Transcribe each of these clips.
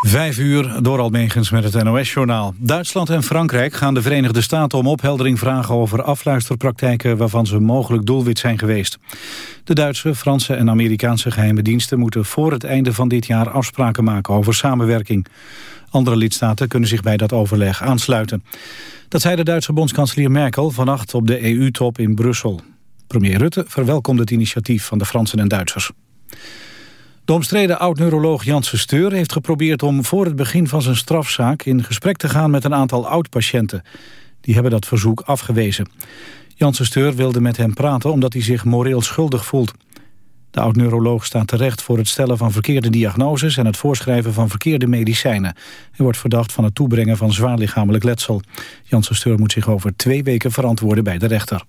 Vijf uur door Almegens met het NOS-journaal. Duitsland en Frankrijk gaan de Verenigde Staten om opheldering vragen over afluisterpraktijken waarvan ze mogelijk doelwit zijn geweest. De Duitse, Franse en Amerikaanse geheime diensten moeten voor het einde van dit jaar afspraken maken over samenwerking. Andere lidstaten kunnen zich bij dat overleg aansluiten. Dat zei de Duitse bondskanselier Merkel vannacht op de EU-top in Brussel. Premier Rutte verwelkomde het initiatief van de Fransen en Duitsers. De omstreden oud-neuroloog Janssen Steur heeft geprobeerd om voor het begin van zijn strafzaak in gesprek te gaan met een aantal oud-patiënten. Die hebben dat verzoek afgewezen. Janssen Steur wilde met hem praten omdat hij zich moreel schuldig voelt. De oud-neuroloog staat terecht voor het stellen van verkeerde diagnoses en het voorschrijven van verkeerde medicijnen. Hij wordt verdacht van het toebrengen van zwaar lichamelijk letsel. Janssen Steur moet zich over twee weken verantwoorden bij de rechter.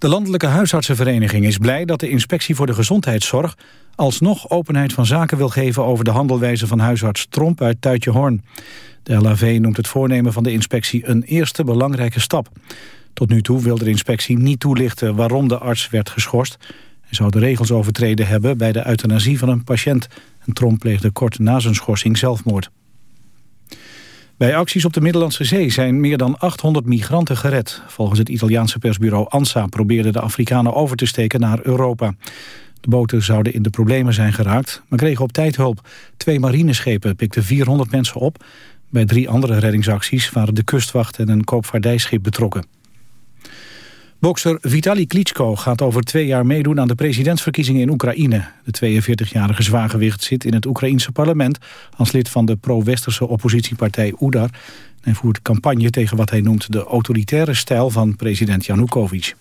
De Landelijke Huisartsenvereniging is blij dat de Inspectie voor de Gezondheidszorg alsnog openheid van zaken wil geven over de handelwijze van huisarts Tromp uit Tuitjehoorn. De LAV noemt het voornemen van de inspectie een eerste belangrijke stap. Tot nu toe wil de inspectie niet toelichten waarom de arts werd geschorst. Hij zou de regels overtreden hebben bij de euthanasie van een patiënt. En Tromp pleegde kort na zijn schorsing zelfmoord. Bij acties op de Middellandse Zee zijn meer dan 800 migranten gered. Volgens het Italiaanse persbureau ANSA probeerden de Afrikanen over te steken naar Europa. De boten zouden in de problemen zijn geraakt, maar kregen op tijd hulp. Twee marineschepen pikten 400 mensen op. Bij drie andere reddingsacties waren de kustwacht en een koopvaardijschip betrokken. Bokser Vitali Klitschko gaat over twee jaar meedoen aan de presidentsverkiezingen in Oekraïne. De 42-jarige zwaargewicht zit in het Oekraïense parlement als lid van de pro-westerse oppositiepartij Udar. Hij voert campagne tegen wat hij noemt de autoritaire stijl van president Janukovic.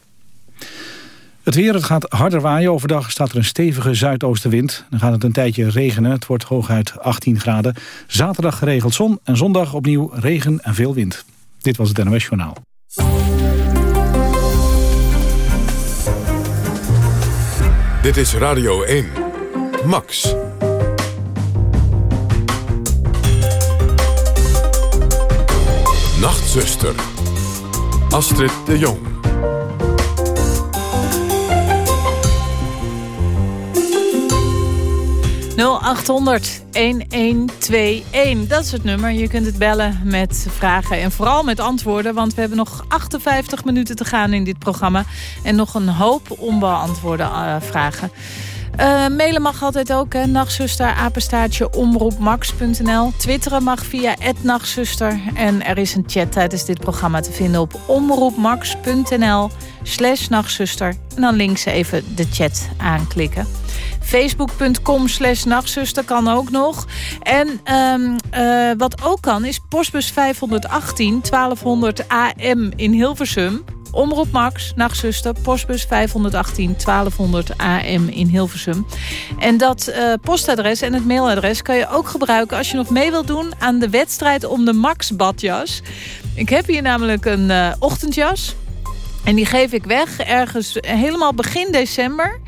Het weer, gaat harder waaien. Overdag staat er een stevige zuidoostenwind. Dan gaat het een tijdje regenen. Het wordt hooguit 18 graden. Zaterdag geregeld zon en zondag opnieuw regen en veel wind. Dit was het NOS Journaal. Dit is Radio 1. Max. Nachtzuster. Astrid de Jong. 0800 1121. Dat is het nummer. Je kunt het bellen met vragen en vooral met antwoorden. Want we hebben nog 58 minuten te gaan in dit programma. En nog een hoop onbeantwoorde uh, vragen. Uh, mailen mag altijd ook, hè. Nachtzuster, apenstaartje, omroepmax.nl. Twitteren mag via @nachtzuster En er is een chat tijdens dit programma te vinden op omroepmax.nl slash nachtzuster. En dan links even de chat aanklikken. Facebook.com slash nachtzuster kan ook nog. En um, uh, wat ook kan is postbus 518 1200 AM in Hilversum. Omroep Max, nachtzuster, postbus 518 1200 AM in Hilversum. En dat uh, postadres en het mailadres kan je ook gebruiken... als je nog mee wilt doen aan de wedstrijd om de Max badjas. Ik heb hier namelijk een uh, ochtendjas... En die geef ik weg ergens helemaal begin december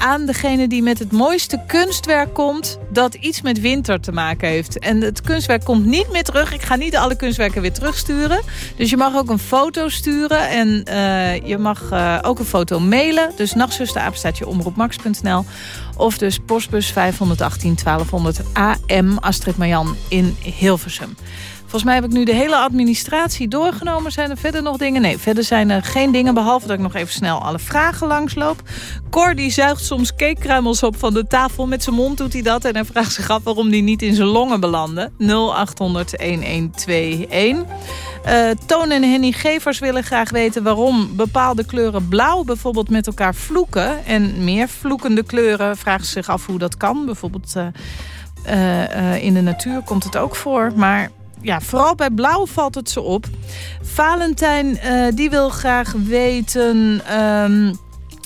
aan degene die met het mooiste kunstwerk komt... dat iets met winter te maken heeft. En het kunstwerk komt niet meer terug. Ik ga niet alle kunstwerken weer terugsturen. Dus je mag ook een foto sturen. En uh, je mag uh, ook een foto mailen. Dus nachtzuster, omroepmax.nl. Of dus postbus 518 1200 AM Astrid Marjan in Hilversum. Volgens mij heb ik nu de hele administratie doorgenomen. Zijn er verder nog dingen? Nee, verder zijn er geen dingen. Behalve dat ik nog even snel alle vragen langsloop. Cor die zuigt soms cakekruimels op van de tafel. Met zijn mond doet hij dat. En hij vraagt zich af waarom die niet in zijn longen belanden. 0800 1121. Uh, Toon en Henny Gevers willen graag weten waarom bepaalde kleuren blauw bijvoorbeeld met elkaar vloeken. En meer vloekende kleuren vragen zich af hoe dat kan. Bijvoorbeeld uh, uh, in de natuur komt het ook voor. Maar ja, vooral bij blauw valt het ze op. Valentijn uh, die wil graag weten... Um,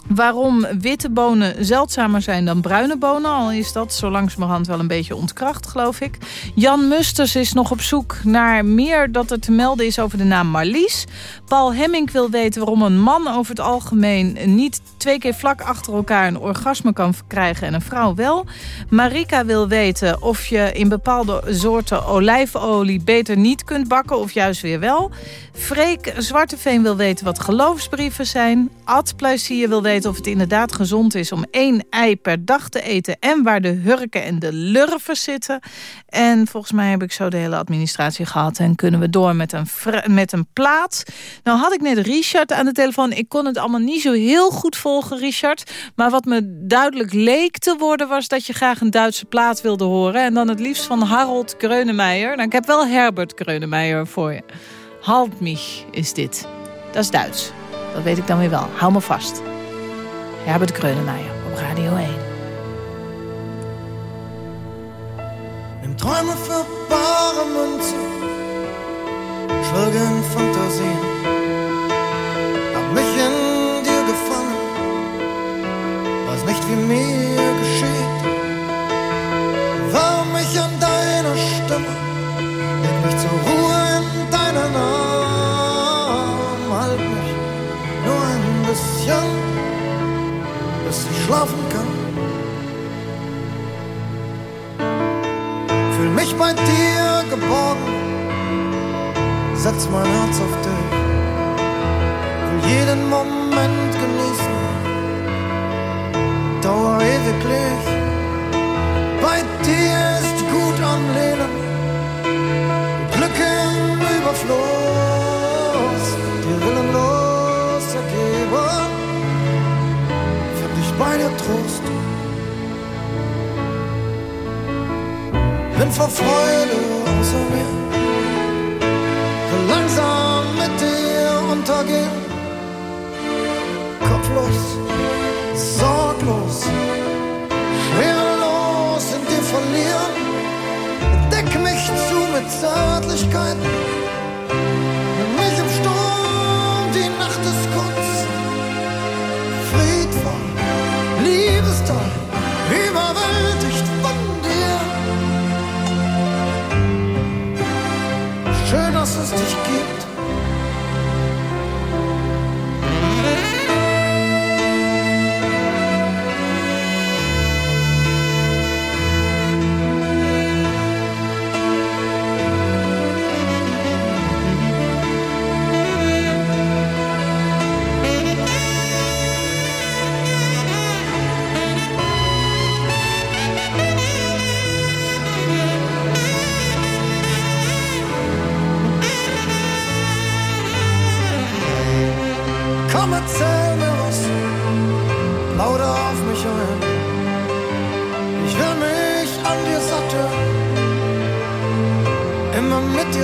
waarom witte bonen zeldzamer zijn dan bruine bonen. Al is dat zo langzamerhand wel een beetje ontkracht, geloof ik. Jan Musters is nog op zoek naar meer dat er te melden is over de naam Marlies. Paul Hemming wil weten waarom een man over het algemeen... niet twee keer vlak achter elkaar een orgasme kan krijgen en een vrouw wel. Marika wil weten of je in bepaalde soorten olijfolie beter niet kunt bakken... of juist weer wel. Freek Zwarteveen wil weten wat geloofsbrieven zijn. Ad wil weten of het inderdaad gezond is... om één ei per dag te eten... en waar de hurken en de lurven zitten. En volgens mij heb ik zo de hele administratie gehad... en kunnen we door met een, met een plaat. Nou had ik net Richard aan de telefoon. Ik kon het allemaal niet zo heel goed volgen, Richard. Maar wat me duidelijk leek te worden... was dat je graag een Duitse plaat wilde horen. En dan het liefst van Harold Kreunemeijer. Nou, ik heb wel Herbert Kreunemeijer voor je. Halt mich is dit. Dat is Duits. Dat weet ik dan weer wel. Hou me vast. Herbert Kreunemeijer op Radio 1. Nimm Träume für bare Münze, schwelge in Fantasien.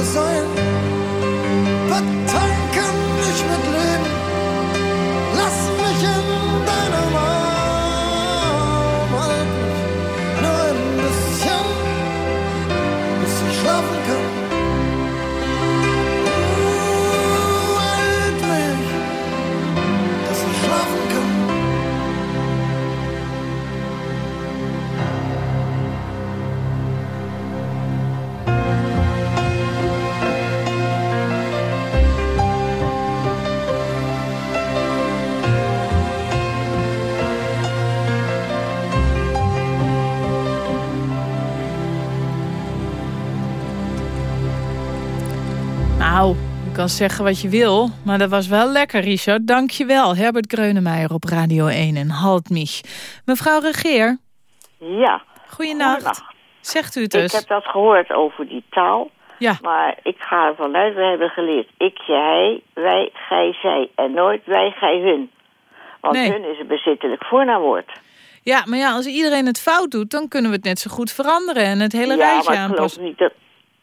Design. Kan zeggen wat je wil, maar dat was wel lekker, Richard. Dank je wel. Herbert Kreunemeijer op Radio 1 en Halt mich. Mevrouw Regeer, Ja. goeienacht. Goedenacht. Zegt u het Ik eens. heb dat gehoord over die taal. Ja, Maar ik ga ervan uit, we hebben geleerd. Ik, je, hij, wij, gij, zij. En nooit wij, gij, hun. Want Nee. hun is een bezittelijk voornaamwoord. ja, maar ja, als iedereen het fout doet... dan kunnen we het net zo goed veranderen en het hele ja, rijtje maar ik geloof, aanpassen. niet dat,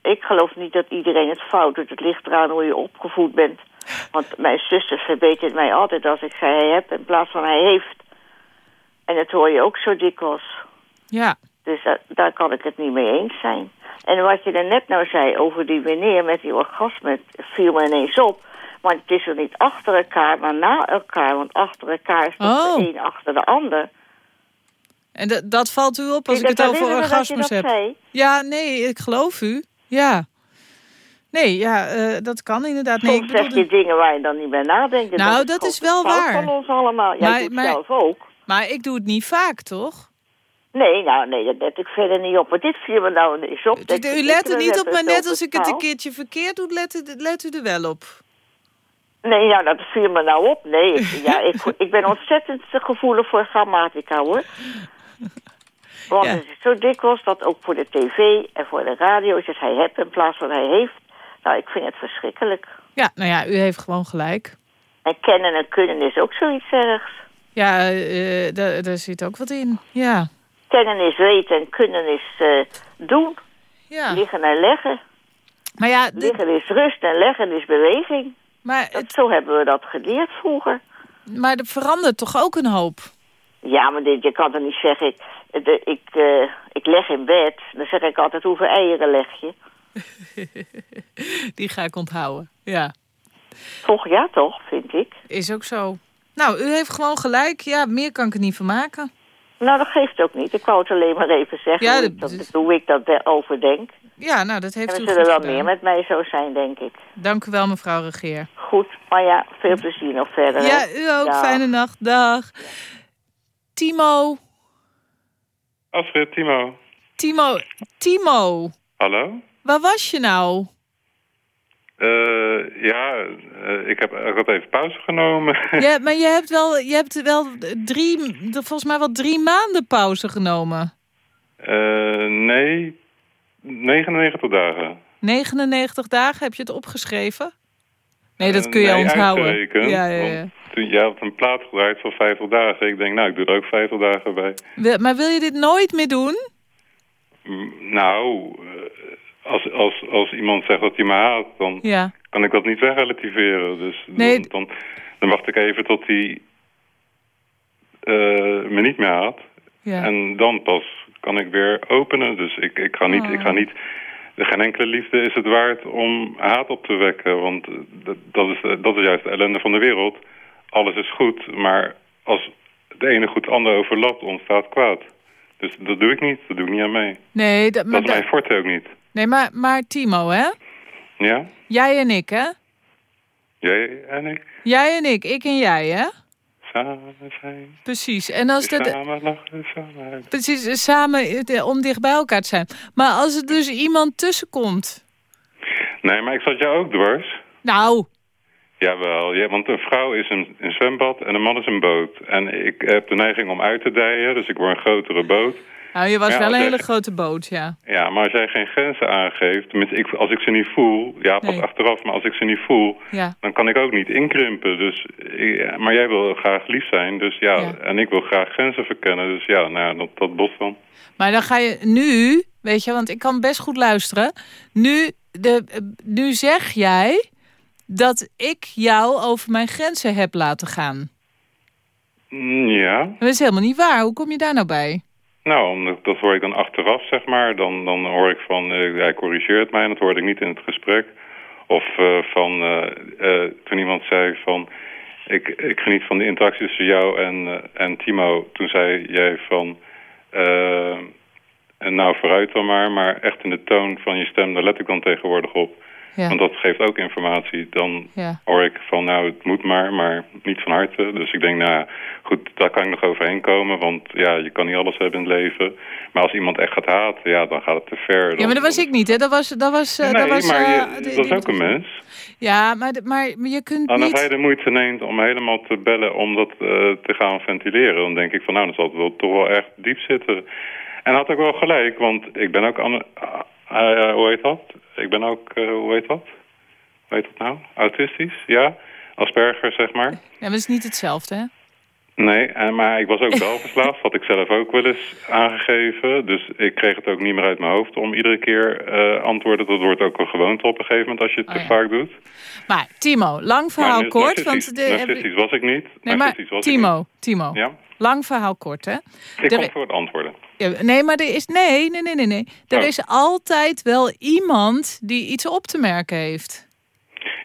ik geloof niet dat iedereen het fout doet. Het ligt eraan hoe je opgevoed bent. Want mijn zuster verbetert mij altijd als ik zei hij heb in plaats van hij heeft. En dat hoor je ook zo dikwijls. Ja, Dus da- daar kan ik het niet mee eens zijn. En wat je net nou zei over die meneer met die orgasme, viel me ineens op. Maar het is er niet achter elkaar, maar na elkaar. Want achter elkaar is Oh. de een achter de ander. en dat- valt u op als ik het over orgasmes heb. zei? Ja, nee, ik geloof u. Ja. Nee, ja, eh, dat kan inderdaad. Nee, ik zeg je dingen waar je dan niet bij nadenkt. En Nou, dat gewoon is wel waar. van ons allemaal. Jij Maar- doet het maar- zelf ook. Maar ik doe het niet vaak, toch? Nee, nou, nee, dat let ik verder niet op. Maar dit viel me nou eens op. dat U let er niet op, maar net als ik het een keertje verkeerd doe, let u, let u er wel op. Nee, ja, dat viel me nou op. Nee, ik, ja, ik, ik ben ontzettend gevoelig voor grammatica, hoor. Want Ja. het is zo dikwijls dat ook voor de tv en voor de radio is het hij hebt in plaats van hij heeft. Nou, ik vind het verschrikkelijk. Ja, nou ja, u heeft gewoon gelijk. En kennen en kunnen is ook zoiets ergs. Ja, eh, daar daar zit ook wat in. Ja, Kennen is weten en kunnen is eh, doen. ja. Liggen en leggen. Maar ja, dit- Liggen is rust en leggen is beweging. maar, Dat, het, zo hebben we dat geleerd vroeger. maar er verandert toch ook een hoop? Ja, maar dit, je kan toch niet zeggen, ik, de, ik, eh, ik leg in bed. Dan zeg ik altijd, hoeveel eieren leg je? Die ga ik onthouden. Ja, Toch, ja toch, vind ik. is ook zo. Nou, u heeft gewoon gelijk. Ja, meer kan ik er niet van maken. Nou, dat geeft ook niet. Ik wou het alleen maar even zeggen Ja, hoe, dat- ik dat, dat- hoe ik dat over denk. Ja, nou, dat heeft En u er goed zullen wel meer met mij zo zijn, denk ik. Dank u wel, mevrouw Regeer. Goed, maar ja, veel plezier nog verder. Ja, u ook. Dag. Fijne nacht. Dag. Timo. Astrid, Timo. Timo. Timo. Hallo? Waar was je nou? Eh, ja, eh, ik, heb, had even pauze genomen. Ja, maar je hebt wel, je hebt wel drie, volgens mij wel drie maanden pauze genomen. Eh, nee, 99 dagen. 99 dagen, heb je het opgeschreven? Nee, dat Eh, kun je onthouden. Ja, ja, ja. Toen, jij had een plaat gedraaid van 50 dagen. Ik denk, nou, ik doe er ook 50 dagen bij. Maar wil je dit nooit meer doen? Mm, Nou, eh, als, als, als iemand zegt dat hij me haat, dan Ja. kan ik dat niet wegrelativeren. Dus Nee. dan, dan, dan wacht ik even tot hij eh, me niet meer haat. ja. En dan pas kan ik weer openen. Dus ik, ik, ga niet, Oh. ik ga niet... Geen enkele liefde is het waard om haat op te wekken. Want eh, dat, is, dat is juist de ellende van de wereld. Alles is goed, maar als het ene goed het andere overlapt, ontstaat kwaad. Dus dat doe ik niet. Dat doe ik niet aan mee. Nee, dat, maar, Dat is mijn forte ook niet. nee maar, maar Timo, hè? Ja? Jij en ik, hè? Jij en ik Jij en ik, ik en jij, hè? Samen zijn. Precies. En als dat, Samen lachen, samen huilen. precies, samen eh, om dicht bij elkaar te zijn. Maar als er dus iemand tussenkomt. Nee, maar ik zat jou ook dwars. Nou, Jawel, ja, want een vrouw is een, een zwembad en een man is een boot. En ik heb de neiging om uit te dijen, dus ik word een grotere boot. Nou je was Ja, wel een hele grote boot, ja. Ja, maar als jij geen grenzen aangeeft, tenminste, ik, als ik ze niet voel, ja, pas Nee. achteraf, maar als ik ze niet voel, Ja, dan kan ik ook niet inkrimpen. Dus, ik- maar jij wil graag lief zijn, dus ja, Ja. en ik wil graag grenzen verkennen. Dus ja, nou, ja, dat, dat bos dan. maar dan ga je nu, weet je, want ik kan best goed luisteren. Nu, de, nu zeg jij dat ik jou over mijn grenzen heb laten gaan. Mm, Ja, Dat is helemaal niet waar. Hoe kom je daar nou bij? Nou, dat hoor ik dan achteraf, zeg maar. Dan, dan hoor ik van, eh, hij corrigeert mij, en dat hoorde ik niet in het gesprek. Of eh, van, eh, toen iemand zei van, ik, ik geniet van de interactie tussen jou en, en Timo. Toen zei jij van, en nou vooruit dan maar, maar echt in de toon van je stem, daar let ik dan tegenwoordig op. Ja, Want dat geeft ook informatie. Dan ja. hoor ik van, nou, het moet maar, maar niet van harte. Dus ik denk, nou ja, goed, daar kan ik nog overheen komen. Want ja, je kan niet alles hebben in het leven. Maar als iemand echt gaat haten, ja, dan gaat het te ver. Ja, Dan- maar dat was ik niet, hè? Dat was, dat was, eh, Nee, dat was, maar eh, je, dat is die- ook een mens. Ja, maar, maar, je kunt En als hij de moeite neemt om helemaal te bellen om dat eh, te gaan ventileren... dan denk ik van, nou, dan zal het wel, toch wel echt diep zitten. En had ook wel gelijk, want ik ben ook... Ah, hoe heet dat? Ik ben ook, eh, hoe heet dat? Hoe heet dat nou? Autistisch, ja. Asperger, zeg maar. Ja, maar het is niet hetzelfde, hè? Nee, maar ik was ook wel verslaafd. Had ik zelf ook wel eens aangegeven. Dus ik kreeg het ook niet meer uit mijn hoofd om iedere keer eh, antwoorden. Dat wordt ook een gewoonte op een gegeven moment als je het Oh, te ja. vaak doet. Maar Timo, lang verhaal maar kort. Want de, narcistisch was ik niet. nee, maar ik Timo, Timo. Ja, Lang verhaal kort, hè? ik Er- kom voor het antwoorden. Ja, nee, maar er is... Nee, nee, nee, nee. nee. Er Oh. is altijd wel iemand die iets op te merken heeft.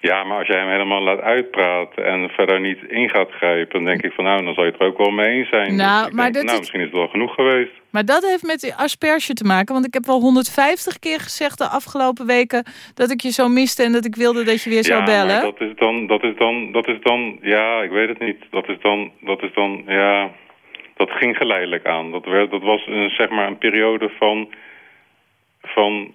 Ja, maar als jij hem helemaal laat uitpraten en verder niet in gaat grijpen... dan denk ik van nou, dan zou je het er ook wel mee eens zijn. Nou, Dus maar denk, dat nou, is- misschien is het wel genoeg geweest. Maar dat heeft met die asperge te maken. Want ik heb wel 150 keer gezegd de afgelopen weken... dat ik je zo miste en dat ik wilde dat je weer zou ja, bellen. maar dat is dan, dat is dan, dat is dan, ja, ik weet het niet. Dat is dan, dat is dan, ja, dat ging geleidelijk aan. Dat, werd, dat was een, zeg maar een periode van, van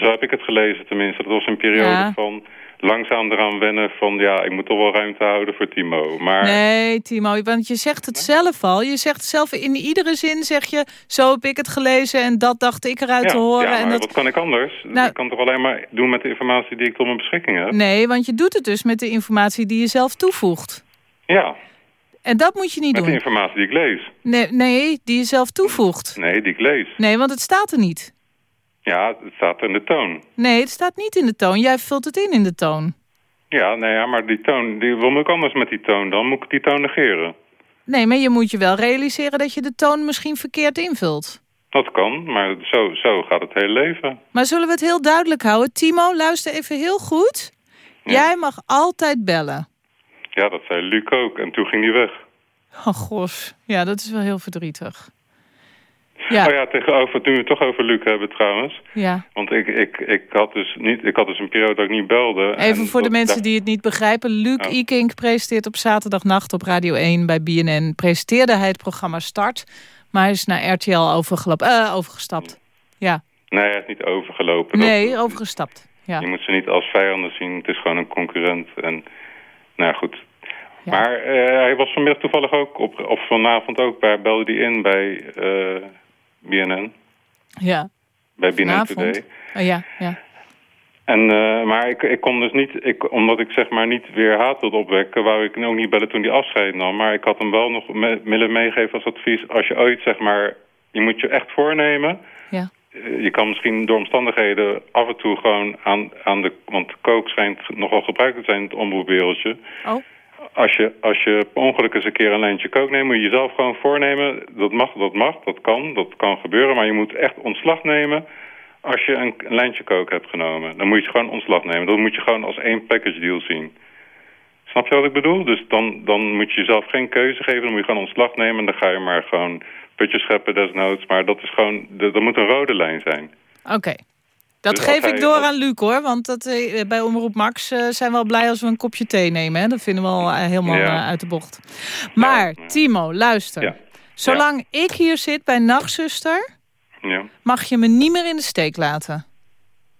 Zo heb ik het gelezen tenminste. Dat was een periode Ja. van langzaam eraan wennen van... ja, ik moet toch wel ruimte houden voor Timo. Maar Nee, Timo, want je zegt het zelf al. Je zegt zelf in iedere zin, zeg je... zo heb ik het gelezen en dat dacht ik eruit ja, te horen. ja, maar en dat... wat kan ik anders? Nou- ik kan toch alleen maar doen met de informatie die ik tot mijn beschikking heb? Nee, want je doet het dus met de informatie die je zelf toevoegt. Ja, En dat moet je niet met de doen. informatie die ik lees. Nee, nee, die je zelf toevoegt. Nee, die ik lees. Nee, want het staat er niet. Ja, het staat in de toon. Nee, het staat niet in de toon. Jij vult het in in de toon. Ja, nee, ja, maar die toon, die, wat moet ik anders met die toon dan? Moet ik die toon negeren? Nee, maar je moet je wel realiseren dat je de toon misschien verkeerd invult. Dat kan, maar zo, zo gaat het hele leven. Maar zullen we het heel duidelijk houden? Timo, luister even heel goed. Jij mag altijd bellen. Ja, dat zei Luc ook. En toen ging hij weg. Oh, gos. Ja, dat is wel heel verdrietig. Ja, Oh ja, tegenover, toen we het toch over Luc hebben trouwens. ja. Want ik, ik, ik, had dus niet, ik had dus een periode dat ik niet belde. Even En voor de mensen die het niet begrijpen. Luc. Ikink presenteert op zaterdagnacht op Radio 1 bij BNN. Presenteerde hij het programma Start. Maar hij is naar RTL overgelopen, eh, overgestapt. Ja, Nee, hij is niet overgelopen. Dat- nee, overgestapt. Ja. Je moet ze niet als vijanden zien. Het is gewoon een concurrent. En, nou ja, goed. Ja. Maar eh, hij was vanmiddag toevallig ook, op, of vanavond ook, bij, belde hij in bij eh, BNN. ja. Bij BNN. Today. Oh, ja, ja. En, eh, maar ik, ik kon dus niet, ik, omdat ik zeg maar niet weer haat wilde opwekken, wou ik ook niet bellen toen hij afscheid nam. Maar ik had hem wel nog me, willen meegeven als advies, als je ooit zeg maar, je moet je echt voornemen. ja. Eh, Je kan misschien door omstandigheden af en toe gewoon aan, aan de, want kook schijnt nogal gebruikt te zijn in het omroepwereldje. Oh, Als je, als je per ongeluk eens een keer een lijntje kook neemt, moet je jezelf gewoon voornemen. Dat mag, dat mag, dat kan, dat kan gebeuren. Maar je moet echt ontslag nemen als je een, lijntje kook hebt genomen. Dan moet je gewoon ontslag nemen. Dat moet je gewoon als één package deal zien. Snap je wat ik bedoel? Dus dan, dan moet je jezelf geen keuze geven. Dan moet je gewoon ontslag nemen. En dan ga je maar gewoon putjes scheppen desnoods. Maar dat is gewoon, dat moet een rode lijn zijn. oké. Dat Dus geef ik door aan Luc hoor. Want dat, eh, bij Omroep Max eh, zijn we al blij als we een kopje thee nemen. Hè? Dat vinden we al eh, helemaal Ja. uit de bocht. Maar Ja. Timo, luister. Ja. Zolang ik hier zit bij Nachtzuster... Ja. mag je me niet meer in de steek laten.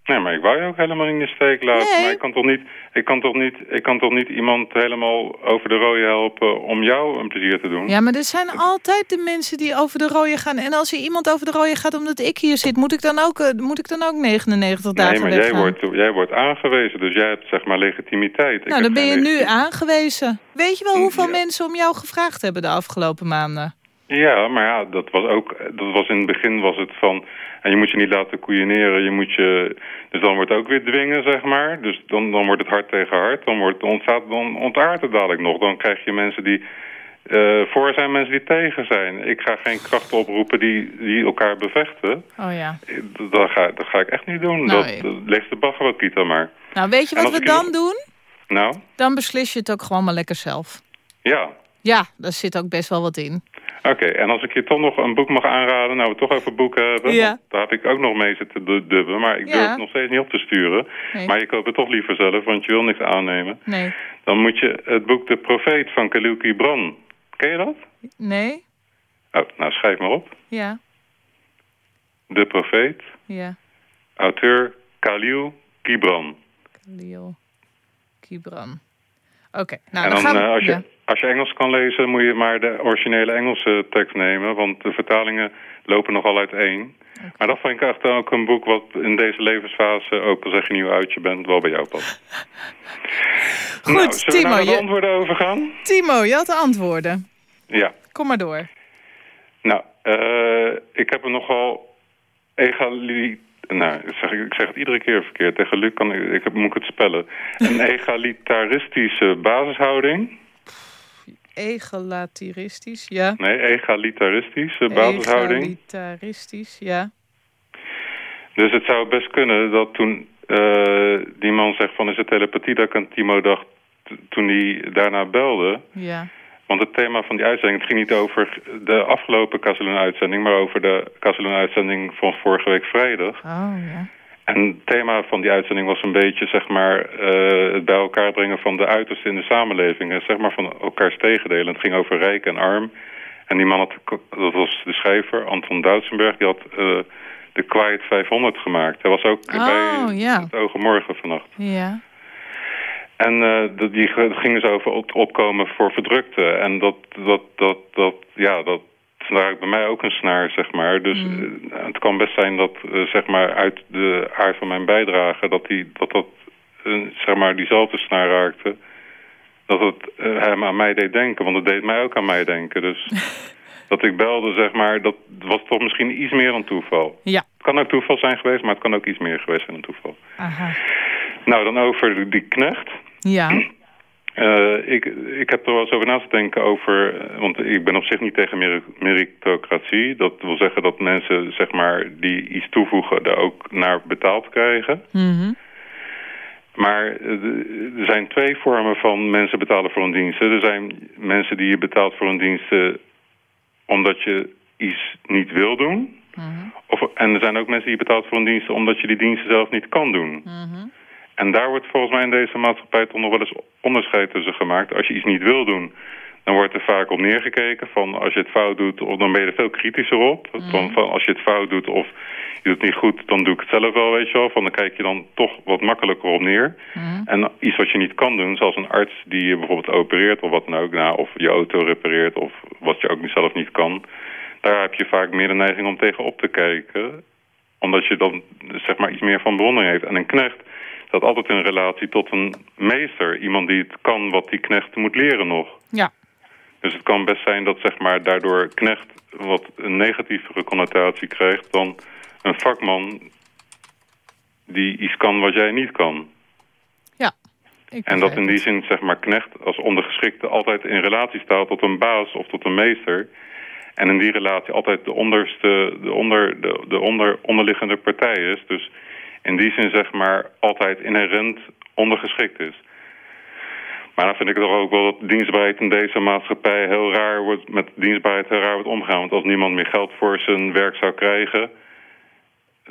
Nee, maar ik wou je ook helemaal niet in de steek laten. Nee. Maar ik kan, toch niet, ik, kan toch niet, ik kan toch niet iemand helemaal over de rode helpen om jou een plezier te doen? Ja, maar er zijn altijd de mensen die over de rode gaan. En als er iemand over de rode gaat omdat ik hier zit... moet ik dan ook, eh, moet ik dan ook 99 dagen nee, maar jij wordt, jij wordt aangewezen, dus jij hebt zeg maar legitimiteit. Nou, dan ben je nu aangewezen. Weet je wel hoeveel Ja. mensen om jou gevraagd hebben de afgelopen maanden? Ja, maar ja, dat was ook, dat was in het begin was het van, en je moet je niet laten koeieneren, je moet je, dus dan wordt het ook weer dwingen, zeg maar. Dus dan, dan wordt het hard tegen hard, dan, wordt, ontstaat, dan ontaart het dadelijk nog. Dan krijg je mensen die eh, voor zijn, mensen die tegen zijn. Ik ga geen krachten oproepen die, die elkaar bevechten. Oh ja. Dat ga, dat ga ik echt niet doen. Nou, dat, dat de Bhagavad Gita maar. Nou, weet je wat we dan doen? Nou, Dan beslis je het ook gewoon maar lekker zelf. ja. Ja, daar zit ook best wel wat in. Oké, en als ik je toch nog een boek mag aanraden, nou we toch over boeken hebben. Ja. Daar heb ik ook nog mee zitten du- dubben, maar ik Ja. durf het nog steeds niet op te sturen. Nee. Maar je koopt het toch liever zelf, want je wil niks aannemen. Nee. Dan moet je het boek De Profeet van Khalil Gibran. Ken je dat? Nee? Oh, nou schrijf maar op. Ja. De Profeet, Ja. auteur Khalil Gibran. Khalil Gibran. Oké, nou en dan, dan, gaan we... eh, als, je, ja. als je Engels kan lezen, moet je maar de originele Engelse tekst nemen, want de vertalingen lopen nogal uiteen. Maar dat vind ik echt ook een boek wat in deze levensfase, ook al zeg je nieuw oudje bent, wel bij jou past. Goed, nou, Timo, we naar de je- antwoorden overgaan? Timo, je had de antwoorden. Ja. Kom maar door. Nou, eh, ik heb er nogal egali... Nou, ik zeg, ik zeg het iedere keer verkeerd. Tegen Luc kan ik, ik heb, moet ik het spellen. Een egalitaristische basishouding. Egalitaristisch, ja. Nee, egalitaristische basishouding. Egalitaristisch, ja. Dus het zou best kunnen dat toen eh, die man zegt van is het telepathie dat ik aan Timo dacht toen hij daarna belde. Ja. Want het thema van die uitzending, het ging niet over de afgelopen Casaluna-uitzending, maar over de Casaluna-uitzending van vorige week vrijdag. Oh, ja. En het thema van die uitzending was een beetje zeg maar, eh, het bij elkaar brengen van de uitersten in de samenleving. En zeg maar van elkaars tegendelen. Het ging over rijk en arm. En die man had, dat was de schrijver, Anton Duitsenberg, die had eh, de Quiet 500 gemaakt. Hij was ook Oh, bij ja. het Ogen Morgen vannacht. Ja. En eh, die g- gingen ze over op- opkomen voor verdrukte. En dat, dat, dat, dat, ja, dat raakt bij mij ook een snaar, zeg maar. Dus eh, het kan best zijn dat, eh, zeg maar, uit de aard van mijn bijdrage... dat die, dat, dat zeg maar, diezelfde snaar raakte. Dat het hem aan mij deed denken, want het deed mij ook aan mij denken. Dus dat ik belde, zeg maar, dat was toch misschien iets meer dan toeval. Ja. Het kan ook toeval zijn geweest, maar het kan ook iets meer geweest zijn dan toeval. Aha. Nou, dan over die knecht. Ja. Eh, ik, ik heb er wel eens over na te denken over... eh, want ik ben op zich niet tegen meri- meritocratie. Dat wil zeggen dat mensen zeg maar, die iets toevoegen... daar ook naar betaald krijgen. Mhm. Maar eh, er zijn twee vormen van mensen betalen voor hun diensten. Er zijn mensen die je betaalt voor hun diensten... omdat je iets niet wil doen. Of, en er zijn ook mensen die je betaalt voor hun diensten... omdat je die diensten zelf niet kan doen. En daar wordt volgens mij in deze maatschappij toch nog wel eens onderscheid tussen gemaakt. Als je iets niet wil doen, dan wordt er vaak op neergekeken. Van als je het fout doet, of dan ben je er veel kritischer op. Van, van als je het fout doet of je doet het niet goed, dan doe ik het zelf wel, weet je wel. Van dan kijk je dan toch wat makkelijker op neer. En iets wat je niet kan doen, zoals een arts die je bijvoorbeeld opereert of wat dan ook. Nou, of je auto repareert of wat je ook zelf niet kan. Daar heb je vaak meer de neiging om tegen op te kijken omdat je dan zeg maar iets meer van bewondering heeft. En een knecht staat altijd in relatie tot een meester. Iemand die het kan wat die knecht moet leren nog. Ja. Dus het kan best zijn dat zeg maar, daardoor knecht wat een negatievere connotatie krijgt dan een vakman die iets kan wat jij niet kan. Ja. Ik En dat in die zin zeg maar knecht als ondergeschikte altijd in relatie staat tot een baas of tot een meester. En in die relatie altijd de onderste, de, onder, de, de onder, onderliggende partij is. Dus in die zin zeg maar altijd inherent ondergeschikt is. Maar dan vind ik toch ook wel dat dienstbaarheid in deze maatschappij heel raar wordt, met dienstbaarheid heel raar wordt omgegaan. Want als niemand meer geld voor zijn werk zou krijgen,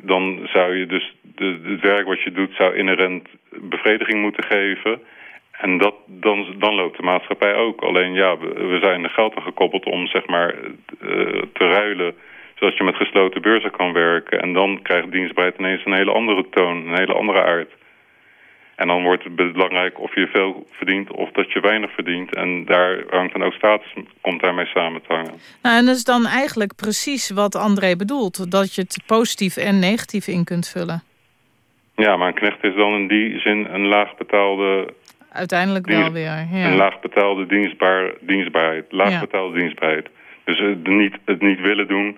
dan zou je dus de, het werk wat je doet zou inherent bevrediging moeten geven. En dat, dan, dan loopt de maatschappij ook. Alleen ja, we, zijn er geld aan gekoppeld om zeg maar eh, te ruilen. Zodat je met gesloten beurzen kan werken. En dan krijgt dienstbaarheid ineens een hele andere toon, een hele andere aard. En dan wordt het belangrijk of je veel verdient of dat je weinig verdient. En daar hangt dan ook status, komt daarmee samen te hangen. Nou, en dat is dan eigenlijk precies wat André bedoelt. Dat je het positief en negatief in kunt vullen. Ja, maar een knecht is dan in die zin een laagbetaalde Uiteindelijk Dienst- wel weer. Ja. Een laagbetaalde dienstbaar, dienstbaarheid. Laagbetaalde Ja. dienstbaarheid. Dus het niet, het niet willen doen,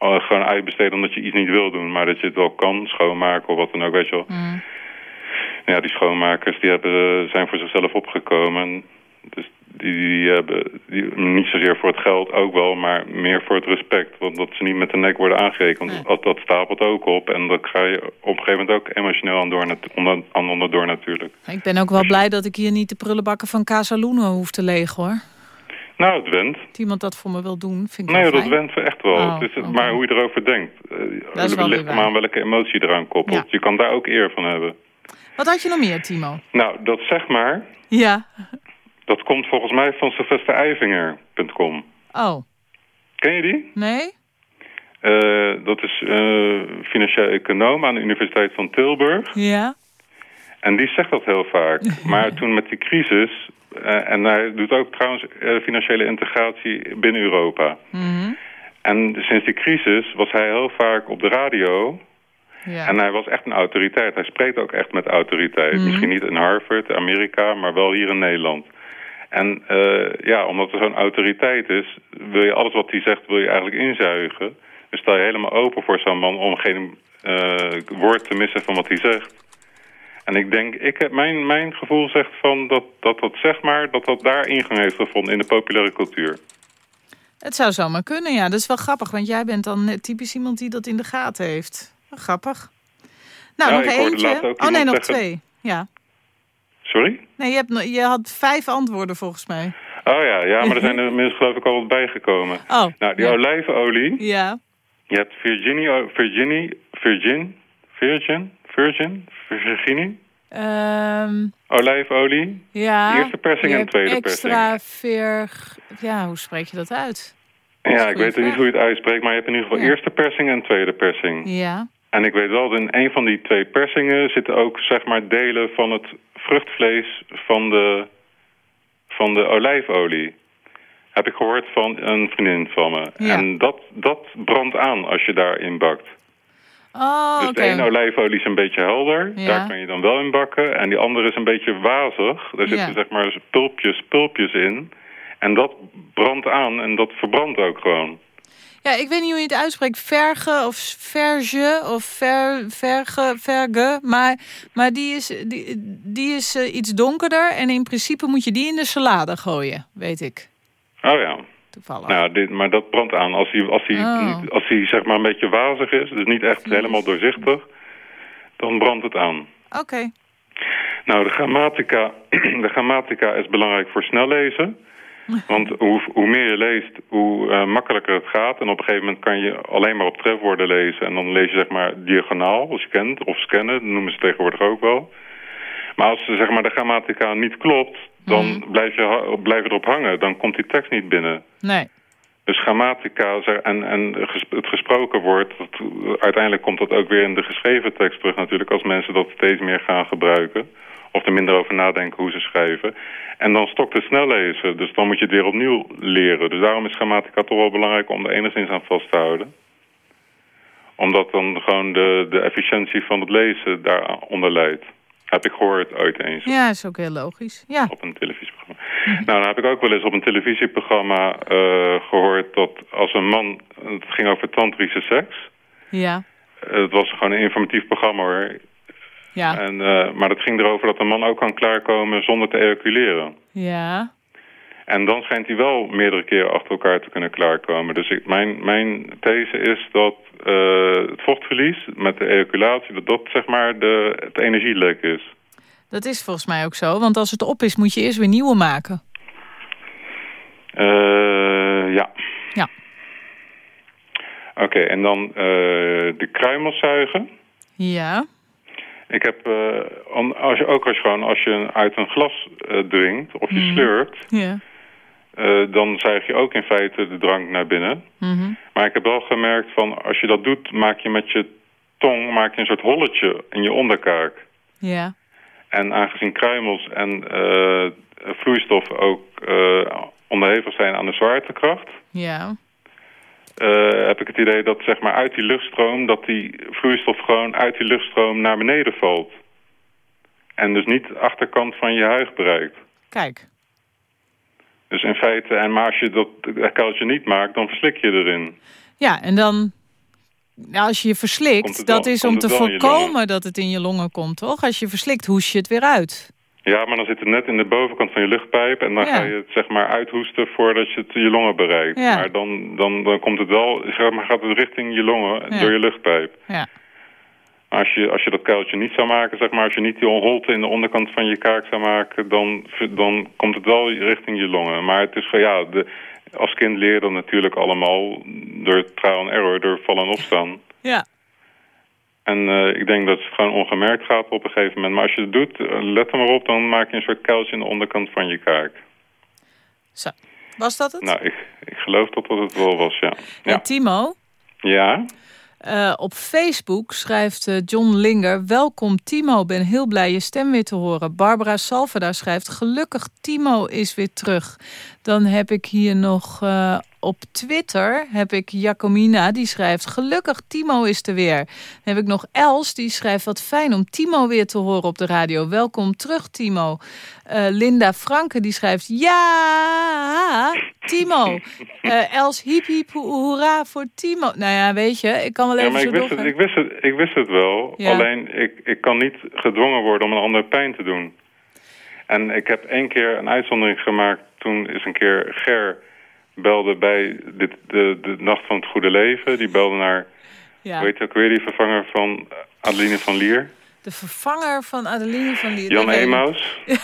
gewoon uitbesteden omdat je iets niet wil doen. Maar dat je het wel kan, schoonmaken of wat dan ook, weet je wel. Mm. Ja, die schoonmakers die hebben, zijn voor zichzelf opgekomen. Dus die, die hebben die, niet zozeer voor het geld ook wel, maar meer voor het respect. Want dat ze niet met de nek worden aangerekend. Nee. Dat, dat stapelt ook op. En daar ga je op een gegeven moment ook emotioneel aan, door, onder, aan onderdoor natuurlijk. Ik ben ook wel blij dat ik hier niet de prullenbakken van Casa Luna hoef te legen, hoor. Nou, het went. Iemand dat voor me wil doen, vind ik Nee, dat fijn. went echt wel. Oh, het is oké. maar hoe je erover denkt. Eh, Dat het ligt maar aan welke emotie je eraan koppelt. Ja. Je kan daar ook eer van hebben. Wat had je nog meer, Timo? Nou, dat zeg maar, Ja. dat komt volgens mij van sylvestereivinger.com. Oh, Ken je die? nee? Eh, dat is eh, financieel econoom aan de Universiteit van Tilburg. Ja. En die zegt dat heel vaak. Maar toen met die crisis... eh, en hij doet ook trouwens eh, financiële integratie binnen Europa. Mhm. En sinds die crisis was hij heel vaak op de radio... Ja. En hij was echt een autoriteit. Hij spreekt ook echt met autoriteit. Mhm. Misschien niet in Harvard, Amerika, maar wel hier in Nederland. En eh, ja, omdat er zo'n autoriteit is, wil je alles wat hij zegt, wil je eigenlijk inzuigen. Dus sta je helemaal open voor zo'n man om geen woord te missen van wat hij zegt. En ik denk, ik heb, mijn, mijn gevoel zegt van dat, dat dat zeg maar, dat dat daar ingang heeft gevonden in de populaire cultuur. Het zou zomaar kunnen, ja. Dat is wel grappig, want jij bent dan net typisch iemand die dat in de gaten heeft. Grappig. Nou, Ja, nog eentje. Oh nee, nog zeggen- twee. Ja. Sorry? Nee, je, hebt, je had vijf antwoorden volgens mij. Oh ja, ja, maar er zijn er inmiddels geloof ik al wat bijgekomen. Oh, Nou, die ja. olijfolie, Ja. Je hebt Virginie, Virginie, Virgin, Virgin, Virgin, Virginie, Ehm, olijfolie. ja. Eerste persing en tweede extra Ver... Ja, hoe spreek je dat uit? Ja, ik weet niet hoe je het uitspreekt, maar je hebt in ieder geval Ja. eerste persing en tweede persing. Ja. En ik weet wel, dat in een van die twee persingen zitten ook zeg maar delen van het vruchtvlees van de, van de olijfolie. Heb ik gehoord van een vriendin van me. Ja. En dat, dat brandt aan als je daarin bakt. Oh, dus de ene olijfolie is een beetje helder, Ja. daar kan je dan wel in bakken. En die andere is een beetje wazig, daar Ja. zitten zeg maar pulpjes, pulpjes in. En dat brandt aan en dat verbrandt ook gewoon. Ja, ik weet niet hoe je het uitspreekt. Verge of verge of ver, verge, verge. Maar, maar die is, die, die is eh, iets donkerder. En in principe moet je die in de salade gooien, weet ik. Oh ja. Toevallig. Nou, dit, maar dat brandt aan. Als hij, als hij, Oh. als hij zeg maar een beetje wazig is, dus niet echt helemaal doorzichtig, dan brandt het aan. Oké. Nou, de grammatica, de grammatica is belangrijk voor snel lezen. Want hoe, hoe meer je leest, hoe eh, makkelijker het gaat. En op een gegeven moment kan je alleen maar op trefwoorden lezen. En dan lees je zeg maar diagonaal, als je kent. Of scannen, dat noemen ze tegenwoordig ook wel. Maar als zeg maar, de grammatica niet klopt, dan blijf, je, blijf erop hangen. Dan komt die tekst niet binnen. Nee. Dus grammatica en, en het gesproken woord, dat, uiteindelijk komt dat ook weer in de geschreven tekst terug natuurlijk, als mensen dat steeds meer gaan gebruiken. Of er minder over nadenken hoe ze schrijven. En dan stokt het snel lezen, dus dan moet je het weer opnieuw leren. Dus daarom is grammatica toch wel belangrijk om er enigszins aan vast te houden. Omdat dan gewoon de, de efficiëntie van het lezen daaronder leidt. Heb ik gehoord ooit eens Ja, is ook heel logisch. Ja. op een televisieprogramma. Nou, dan heb ik ook wel eens op een televisieprogramma eh, gehoord dat als een man... Het ging over tantrische seks. Ja. Het was gewoon een informatief programma hoor. Ja. En, eh, maar het ging erover dat een man ook kan klaarkomen zonder te ejaculeren. Ja. En dan schijnt hij wel meerdere keren achter elkaar te kunnen klaarkomen. Dus ik, mijn, mijn these is dat eh, het vochtverlies met de ejaculatie... dat dat zeg maar de, het energielek is. Dat is volgens mij ook zo. Want als het op is, moet je eerst weer nieuwe maken. Eh, ja. Ja. Oké, en dan eh, de kruimels zuigen. Ja. Ik heb, om- als je, ook als je gewoon als je uit een glas drinkt of je slurpt, Ja. Eh, dan zuig je ook in feite de drank naar binnen. Mhm. Maar ik heb wel gemerkt van als je dat doet, maak je met je tong maak je een soort holletje in je onderkaak. Ja. En aangezien kruimels en eh, vloeistof ook eh, onderhevig zijn aan de zwaartekracht, Ja. heb ik het idee dat zeg maar uit die luchtstroom, dat die vloeistof gewoon uit die luchtstroom naar beneden valt. En dus niet de achterkant van je huig bereikt. Kijk. Dus in feite, en maar als je dat kuiltje niet maakt, dan verslik je erin. Ja, en dan... Nou, als je je verslikt, dat is om te voorkomen dat het in je longen komt, toch? Als je verslikt, hoes je het weer uit. Ja, maar dan zit het net in de bovenkant van je luchtpijp en dan Ja. ga je het zeg maar uithoesten voordat je het je longen bereikt. Ja. Maar dan, dan, dan komt het wel, zeg maar gaat het richting je longen Ja. door je luchtpijp. Ja. Als je, als je dat kuiltje niet zou maken, zeg maar, als je niet die holte in de onderkant van je kaak zou maken, dan, dan komt het wel richting je longen. Maar het is van ja, de, als kind leer je dat natuurlijk allemaal door trial and error, door vallen en opstaan. Ja. En eh, ik denk dat het gewoon ongemerkt gaat op een gegeven moment. Maar als je het doet, eh, let er maar op, dan maak je een soort kuiltje in de onderkant van je kaak. Zo. Was dat het? Nou, ik, ik geloof dat dat het wel was, ja. Hey, Ja. Timo, ja? Eh, op Facebook schrijft eh, John Linger... Welkom Timo, ben heel blij je stem weer te horen. Barbara Salvada schrijft... Gelukkig Timo is weer terug. Dan heb ik hier nog eh, op Twitter... heb ik Jacomina, die schrijft... Gelukkig Timo is er weer. Dan heb ik nog Els, die schrijft... Wat fijn om Timo weer te horen op de radio. Welkom terug, Timo. Eh, Linda Franke, die schrijft... Ja, Timo. Eh, Els, hiep hiep hoera voor Timo. Nou ja, weet je, ik kan wel Ja, even maar zo ik wist, het, ik, wist het, ik wist het wel. Ja. Alleen, ik, ik kan niet gedwongen worden om een ander pijn te doen. En ik heb één keer een uitzondering gemaakt. Toen is een keer Ger belde bij dit, de, de Nacht van het Goede Leven. Die belde naar, Ja. je ook weer, die vervanger van Adeline van Lier. De vervanger van Adeline van Lier. Jan weet. Emaus.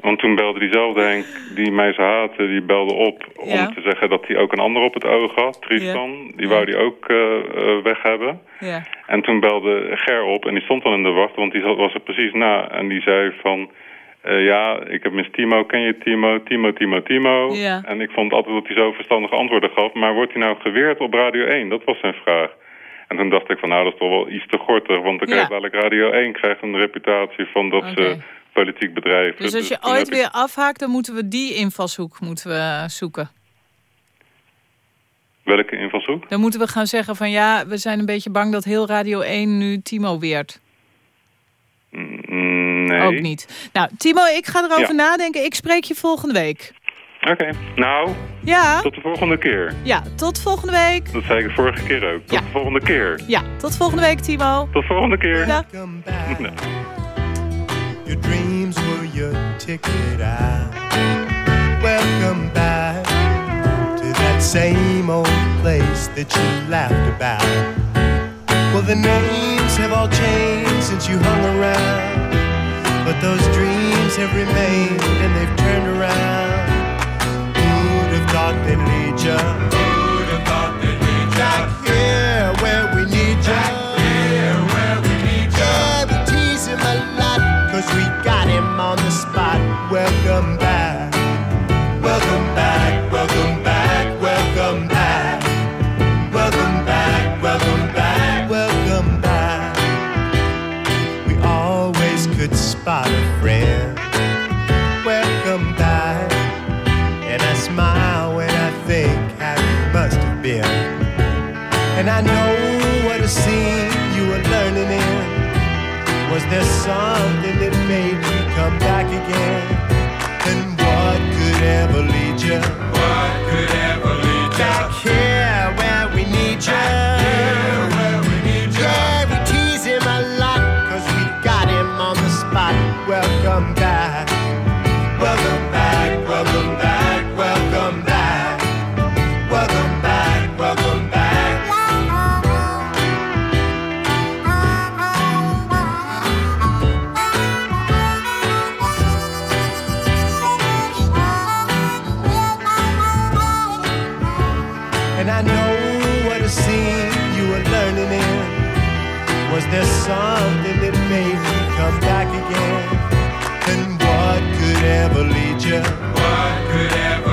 Want toen belde diezelfde Henk, die mij zou haten, die belde op Ja. om te zeggen dat hij ook een ander op het oog had, Tristan. Die wou die ook eh, eh, weg hebben. Ja. En toen belde Ger op en die stond dan in de wacht, want die was er precies na. En die zei van, Eh, ja, ik heb mis Timo, ken je Timo? Timo, Timo, Timo. Ja. En ik vond altijd dat hij zo verstandige antwoorden gaf. Maar wordt hij nou geweerd op Radio 1? Dat was zijn vraag. En toen dacht ik van nou, dat is toch wel iets te gortig. Want dan Ja. krijgt dadelijk Radio 1 krijgt een reputatie van dat ze politiek bedrijven. Dus als je toen ooit ik- weer afhaakt, dan moeten we die invalshoek moeten we zoeken. Welke invalshoek? Dan moeten we gaan zeggen van ja, we zijn een beetje bang dat heel Radio 1 nu Timo weert. Mm, nee. Ook niet. Nou, Timo, ik ga erover Ja. nadenken. Ik spreek je volgende week. Oké. Nou, Ja, tot de volgende keer. ja, tot volgende week. Dat zei ik de vorige keer ook. Tot Ja. de volgende keer. Ja, tot volgende week, Timo. Tot de volgende keer. Dag. Your dreams were your ticket out. Welcome back to that same old place that you laughed about. Well, the names have all changed since you hung around. But those dreams have remained and they've turned around. Who'd have thought they'd lead ya? Who'd have thought they'd lead ya? Back here where we need ya. Yeah, we tease him a lot, cause we got him on the spot. Welcome back. Was And I know what a scene you were learning in. Was there something that made you come back again? And what could ever lead you? What could ever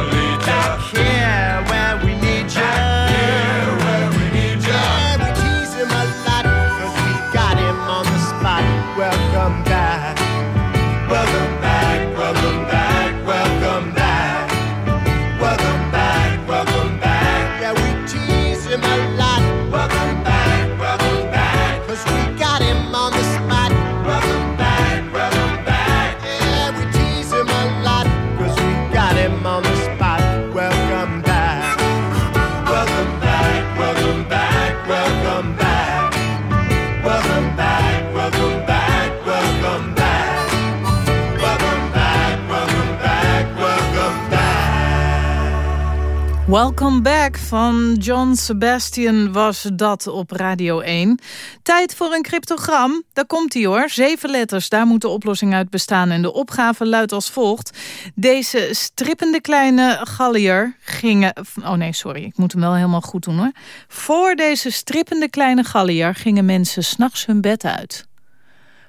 Welcome back van John Sebastian was dat op Radio 1. Tijd voor een cryptogram. Daar komt hij hoor. Zeven letters, daar moet de oplossing uit bestaan. En de opgave luidt als volgt. Deze strippende kleine gallier gingen... Oh nee, sorry, ik moet hem wel helemaal goed doen hoor. Voor deze strippende kleine gallier gingen mensen s'nachts hun bed uit.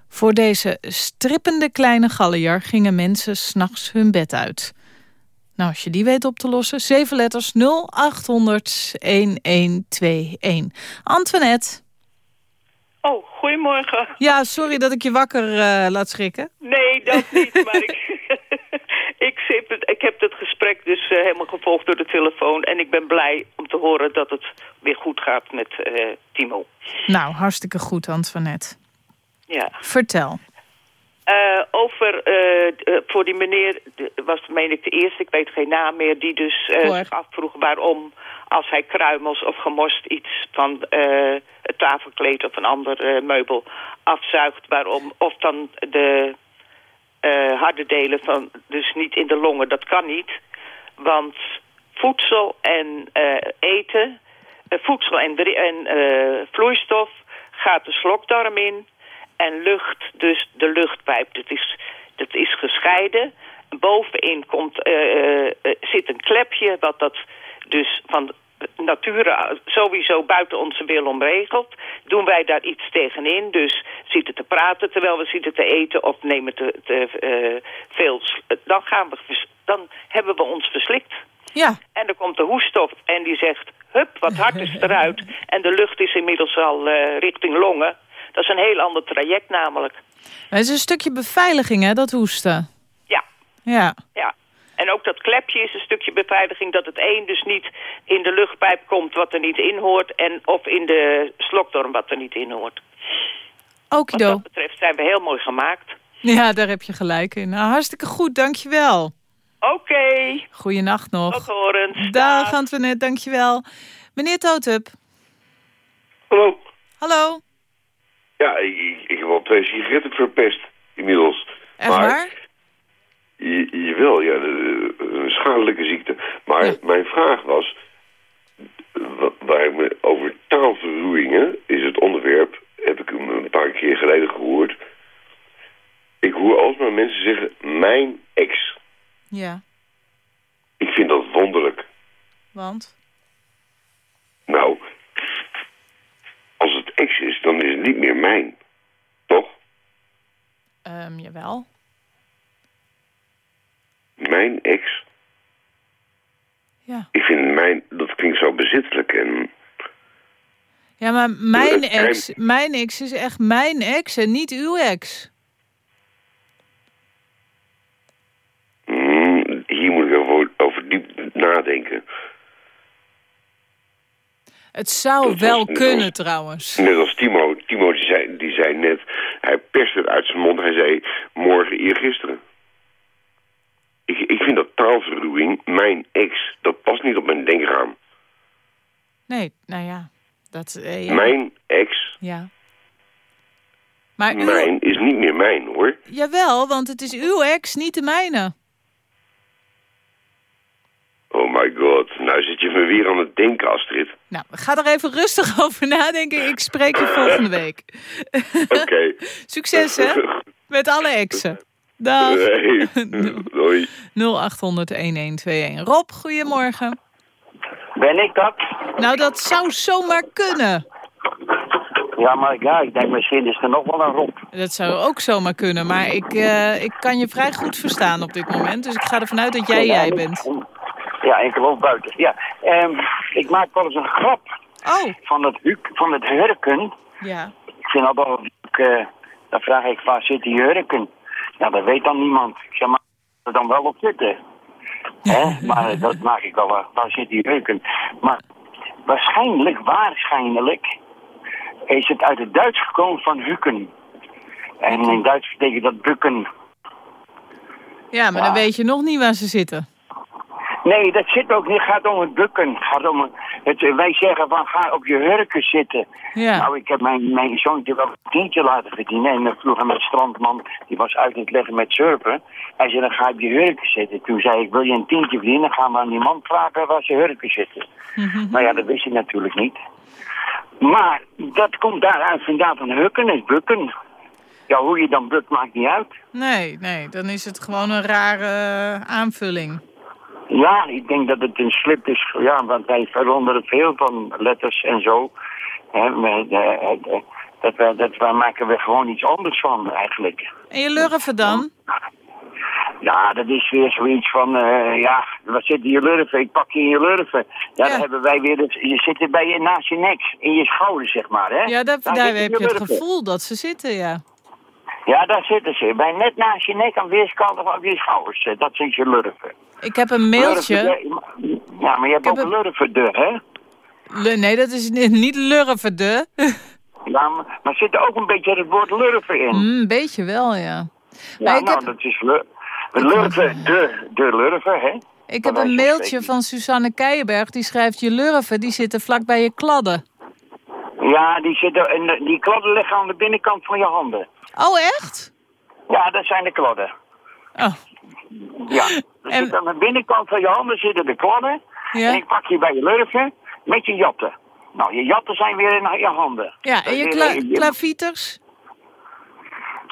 Voor deze strippende kleine gallier gingen mensen s'nachts hun bed uit. Nou, als je die weet op te lossen, zeven letters 0800 1121. Antoinette. Oh, goedemorgen. Ja, sorry dat ik je wakker eh, laat schrikken. Nee, dat niet, maar ik, het, ik heb het gesprek dus eh, helemaal gevolgd door de telefoon. En ik ben blij om te horen dat het weer goed gaat met eh, Timo. Nou, hartstikke goed, Antoinette. Ja. Vertel. Eh, over, eh, eh, voor die meneer, was meen ik de eerste, ik weet geen naam meer, die dus afvroeg waarom als hij kruimels of gemorst iets van het tafelkleed of een ander meubel afzuigt, waarom, of dan de harde delen van, dus niet in de longen, dat kan niet. Want voedsel en eten, voedsel en, en eh, vloeistof gaat de slokdarm in en lucht dus de luchtpijp. Dat is, dat is gescheiden. Bovenin komt, eh, eh, eh, zit een klepje wat dat dus van nature sowieso buiten onze wil omregelt. Doen wij daar iets tegenin, dus zitten te praten terwijl we zitten te eten of nemen te, te veel, dan, gaan we, dan hebben we ons verslikt. Ja, En dan komt de hoeststof en die zegt, hup, wat hard is eruit. En de lucht is inmiddels al richting longen. Dat is een heel ander traject namelijk. het is een stukje beveiliging, hè, dat hoesten. Ja, Ja, ja. En ook dat klepje is een stukje beveiliging... dat het een dus niet in de luchtpijp komt wat er niet in hoort... En, of in de slokdarm wat er niet in hoort. Wat okido. dat betreft zijn we heel mooi gemaakt. Ja, daar heb je gelijk in. Nou, hartstikke goed, dankjewel. Oké, Goeienacht nog. tot horens. Dag Antoinette, dankjewel. Meneer Totup, Hallo. hallo. Ja, ik, ik, ik heb al twee sigaretten verpest inmiddels. Echt maar, waar? Je, jawel, ja, een schadelijke ziekte. Maar Ja. mijn vraag was, wa- waar ik me over taalverroeringen is het onderwerp, heb ik hem een paar keer geleden gehoord. Ik hoor alsmaar mensen zeggen, mijn ex. Ja, Ik vind dat wonderlijk. want? Nou, als het ex is, dan is het niet meer mijn. Toch? Ehm jawel. Mijn ex. Ja. Ik vind mijn, dat klinkt zo bezittelijk en Ja, maar mijn ex, mijn ex is echt mijn ex en niet uw ex. mm, hier moet ik over, over diep nadenken. Het zou wel kunnen trouwens. Net als Timo, Timo die zei, die zei net, hij perste het uit zijn mond, hij zei morgen eergisteren. Ik, ik vind dat taalverruwing, mijn ex, dat past niet op mijn denkraam. Nee, nou ja. Dat, eh, ja. Mijn ex, Ja. Maar uw, mijn, is niet meer mijn hoor. jawel, want het is uw ex, niet de mijne. Oh my god, nou zit je me weer aan het denken Astrid. Nou, ga er even rustig over nadenken. Ik spreek je volgende week. Oké. Succes, hè? Met alle exen. Dag. Hey, doei. 0800-1121. Rob, goedemorgen. Ben ik dat? Nou, dat zou zomaar kunnen. Ja, maar ja, ik denk misschien is er nog wel een Rob. Dat zou ook zomaar kunnen, maar ik, eh, ik kan je vrij goed verstaan op dit moment. Dus ik ga ervan uit dat jij jij bent. Ja, ik woon buiten. Ja, ehm, ik maak wel eens een grap Oh, van het, huk- van het hurken. ja. Ik vind dat wel eh, dan vraag ik, waar zit die hurken? Ja, dat weet dan niemand. Ik zeg, maar er dan wel op zitten. Hè? Maar eh, dat maak ik wel. waar zit die hurken? Maar waarschijnlijk, waarschijnlijk, is het uit het Duits gekomen van hukken. En in Duits betekent dat bukken. Ja, maar dan weet je nog niet waar ze zitten. Nee, dat zit ook niet. Het gaat om het bukken. Gaat om het, wij zeggen van ga op je hurken zitten. Ja. Nou, ik heb mijn, mijn zoontje wel een tientje laten verdienen. En dan vroeg hij met strandman, die was uit het leggen met surfen. Hij zei, dan ga je op je hurken zitten. Toen zei ik, wil je een tientje verdienen? Dan gaan we aan die man vragen waar zijn hurken zitten. Nou ja, dat wist hij natuurlijk niet. Maar dat komt daaruit vandaan van hukken en bukken. Ja, hoe je dan bukt maakt niet uit. Nee, nee, dan is het gewoon een rare eh, aanvulling. Ja, ik denk dat het een slip is. Ja, want wij veranderen veel van letters en zo. Hè, maar, eh, eh, dat, dat we maken we gewoon iets anders van eigenlijk. En je lurven dan? Ja, dat is weer zoiets van, eh, ja, wat zit in je lurven? Ik pak je in je lurven. Ja, Ja. dan hebben wij weer, het, je zit er bij je naast je nek, in je schouder, zeg maar, hè? Ja, daar, Daar daar zitten heb je het gevoel dat ze zitten, ja. Ja, daar zitten ze. Bij net naast je nek aan weerskanten van je schouders. Dat zijn je lurven. Ik heb een mailtje. Ja, maar je hebt ook een hè? Nee, dat is ni- niet lurven, de. Ja, maar, maar zit er ook een beetje het woord lurven in? Mm, Een beetje wel, ja. Ja, Maar nou, heb, dat is lur lurven, de, de lurven, hè? ik heb een mailtje van Suzanne Keijenberg. Die schrijft, je lurven, die zitten vlak bij je kladden. Ja, die, zitten, en die kladden liggen aan de binnenkant van je handen. Oh, echt? Ja, dat zijn de kladden. Oh, Ja, er En- zit aan de binnenkant van je handen zitten de kladden. En ja. ik pak je bij je lurven met je jatten. Nou, je jatten zijn weer in je handen. Ja, en je Dat kla klavieters?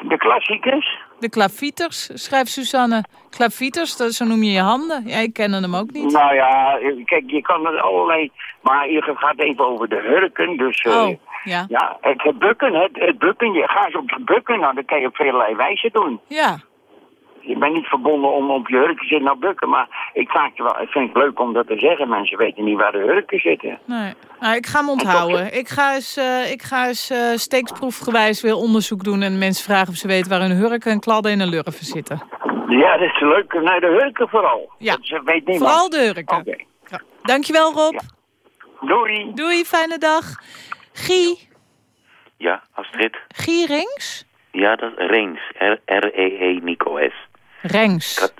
De klassiekers. De klavieters, schrijft Suzanne. Klavieters, dat, zo noem je je handen. Ja, ik kende hem ook niet. Nou ja, kijk, je kan er allerlei... Maar je gaat even over de hurken, dus... eh, Oh, ja. Ja, het, bukken, het, het bukken. Je gaat op het bukken, nou, dat kan je op allerlei wijze doen. Ja. Je bent niet verbonden om op je hurken zitten nou bukken, maar ik, vaak wel, ik vind het leuk om dat te zeggen. Mensen weten niet waar de hurken zitten. Nee. Nou, ik ga hem onthouden. Ik ga eens, eh, ik ga eens eh, steeksproefgewijs weer onderzoek doen... en mensen vragen of ze weten waar hun hurken en kladden en een lurven zitten. Ja, dat is leuk. Nee, de hurken vooral. Ja. Dat ze weet niemand. Vooral de hurken. Oké. Ja. Dankjewel, Rob. Doei. Doei, fijne dag. Guy. Ja, Astrid. Guy Rings? Ja, dat Reens. R- R-E-E Nico S. Rengs. Kat-.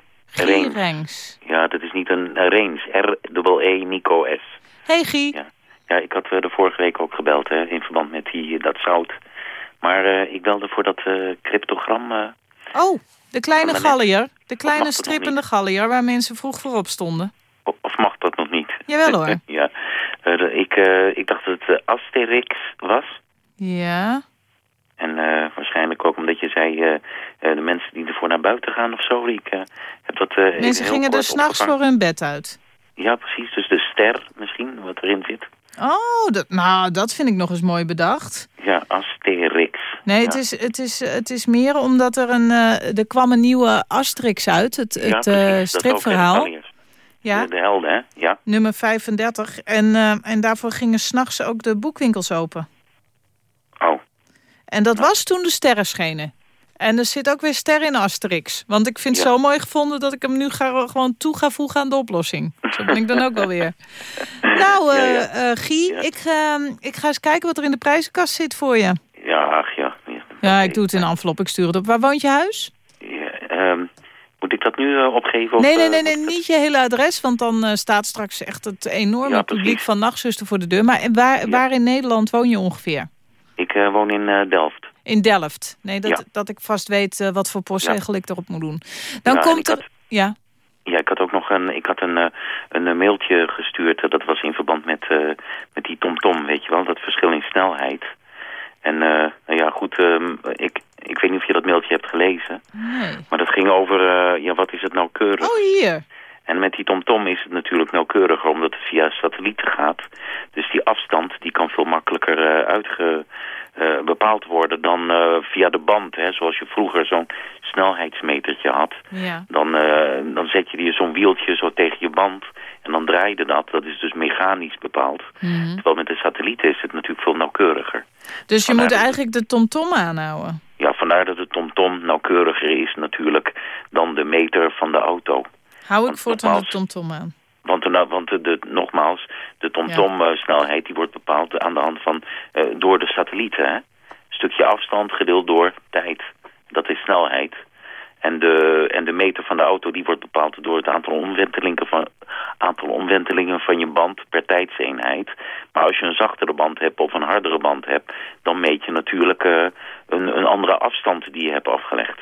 Rengs. Ja, dat is niet een Reens. R-E-E Nico S. Hey Guy. Ja. Ja, ik had eh, de vorige week ook gebeld hè, in verband met die, eh, dat zout. Maar eh, ik belde voor dat cryptogram. Oh, de kleine gallier. De kleine strippende gallier waar mensen vroeg voor op stonden. of mag dat nog niet? Jawel hoor. ja. Ik, ik dacht dat het Asterix was. Ja. En eh, waarschijnlijk ook omdat je zei, eh, eh, de mensen die ervoor naar buiten gaan of zo. Ik heb dat Mensen gingen er s'nachts voor hun bed uit. Ja, precies. Dus de ster misschien, wat erin zit. Oh, dat, nou, dat vind ik nog eens mooi bedacht. Ja, Asterix. Nee, Ja. het, is, het, is, het is meer omdat er een... er kwam een nieuwe Asterix uit, het, Ja, het stripverhaal. Ja, De, de helden, hè? Ja. nummer 35. En, en daarvoor gingen s'nachts ook de boekwinkels open. En dat was toen de sterren schenen. En er zit ook weer ster in Asterix. Want ik vind het Ja. zo mooi gevonden dat ik hem nu ga, gewoon toe ga voegen aan de oplossing. Zo ben ik dan ook alweer. Nou, Ja, ja. eh, Guy, ik, eh, ik ga eens kijken wat er in de prijzenkast zit voor je. ja, ach ja. Ja, Ja, ik doe het in een envelop, ik stuur het op. Waar woont je huis? Ja, ehm, moet ik dat nu eh, opgeven? Of, Nee, nee, nee, nee, niet je hele adres, want dan staat straks echt het enorme publiek van Nachtzuster voor de deur. Maar waar, waar in Nederland woon je ongeveer? Eh, woon in eh, Delft. In Delft. Nee, dat, Ja. dat ik vast weet eh, wat voor postzegel ik erop moet doen. Dan Ja, komt er... had- Ja, Ja, ik had ook nog een, ik had een, een mailtje gestuurd. Dat was in verband met, met die TomTom, weet je wel. Dat verschil in snelheid. En nou ja, goed, ehm, ik, ik weet niet of je dat mailtje hebt gelezen. nee. Maar dat ging over, ja, wat is het nauwkeurig? Oh, hier. En met die TomTom is het natuurlijk nauwkeuriger omdat het via satellieten gaat. Dus die afstand die kan veel makkelijker uitge, eh, bepaald worden dan eh, via de band. Hè, zoals je vroeger zo'n snelheidsmetertje had. Ja. Dan, dan zet je die zo'n wieltje zo tegen je band en dan draaide dat. Dat is dus mechanisch bepaald. Mhm. Terwijl met de satellieten is het natuurlijk veel nauwkeuriger. Dus je Vandaar moet eigenlijk de tomtom aanhouden. Ja, vandaar dat de TomTom nauwkeuriger is natuurlijk dan de meter van de auto. Hou ik voortaan de tomtom aan. Want, de, want de, de- nogmaals, de TomTom-snelheid die wordt bepaald aan de hand van eh, door de satellieten. Hè? Stukje afstand gedeeld door tijd. Dat is snelheid. En de, en de meter van de auto die wordt bepaald door het aantal omwentelingen van, aantal omwentelingen van je band per tijdseenheid. Maar als je een zachtere band hebt of een hardere band hebt, dan meet je natuurlijk eh, een, een andere afstand die je hebt afgelegd.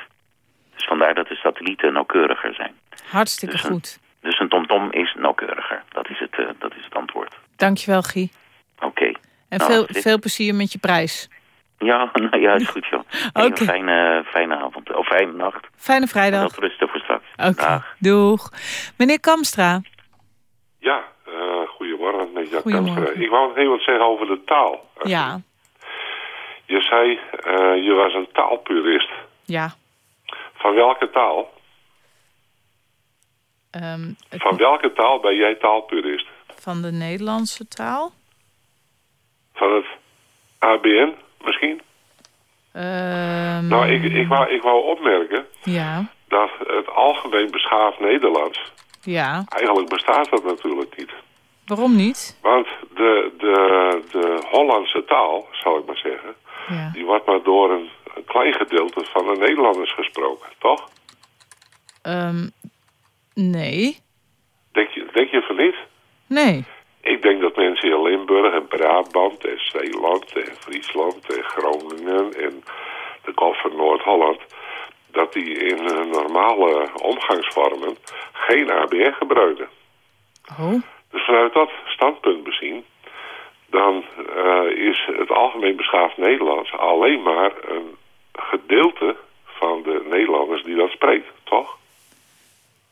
Dus vandaar dat de satellieten nauwkeuriger zijn. Hartstikke Dus een- goed. Dus een TomTom is nauwkeuriger. Dat is het, eh, dat is het antwoord. Dankjewel, Guy. Oké. En Nou, veel, dit- veel plezier met je prijs. Ja, nou ja, is goed joh. En Oké. Een fijne, fijne avond. Of fijne nacht. Fijne En vrijdag. dat rusten voor straks. Oké, Dag. doeg. Meneer Kamstra. Ja, eh, goedemorgen. Goedemorgen. Kamstra. Ik wou nog even wat zeggen over de taal. Ja, Je zei, eh, je was een taalpurist. ja. Van welke taal? Ehm, het- Van welke taal ben jij taalpurist? van de Nederlandse taal. Van het ABN misschien? Ehm, Nou, ik, ik, wou, ik wou opmerken Ja, dat het algemeen beschaafd Nederlands... ja. Eigenlijk bestaat dat natuurlijk niet. Waarom niet? Want de, de, de Hollandse taal, zal ik maar zeggen... Ja. die wordt maar door een, een klein gedeelte van de Nederlanders gesproken, toch? Ehm, nee. Denk je, denk je van niet? Nee. Ik denk dat mensen in Limburg en Brabant en Zeeland en Friesland en Groningen en de kant van Noord-Holland... dat die in hun normale omgangsvormen geen ABN gebruiken. Oh, Dus vanuit dat standpunt bezien... dan eh, is het algemeen beschaafd Nederlands alleen maar een gedeelte van de Nederlanders die dat spreekt, toch?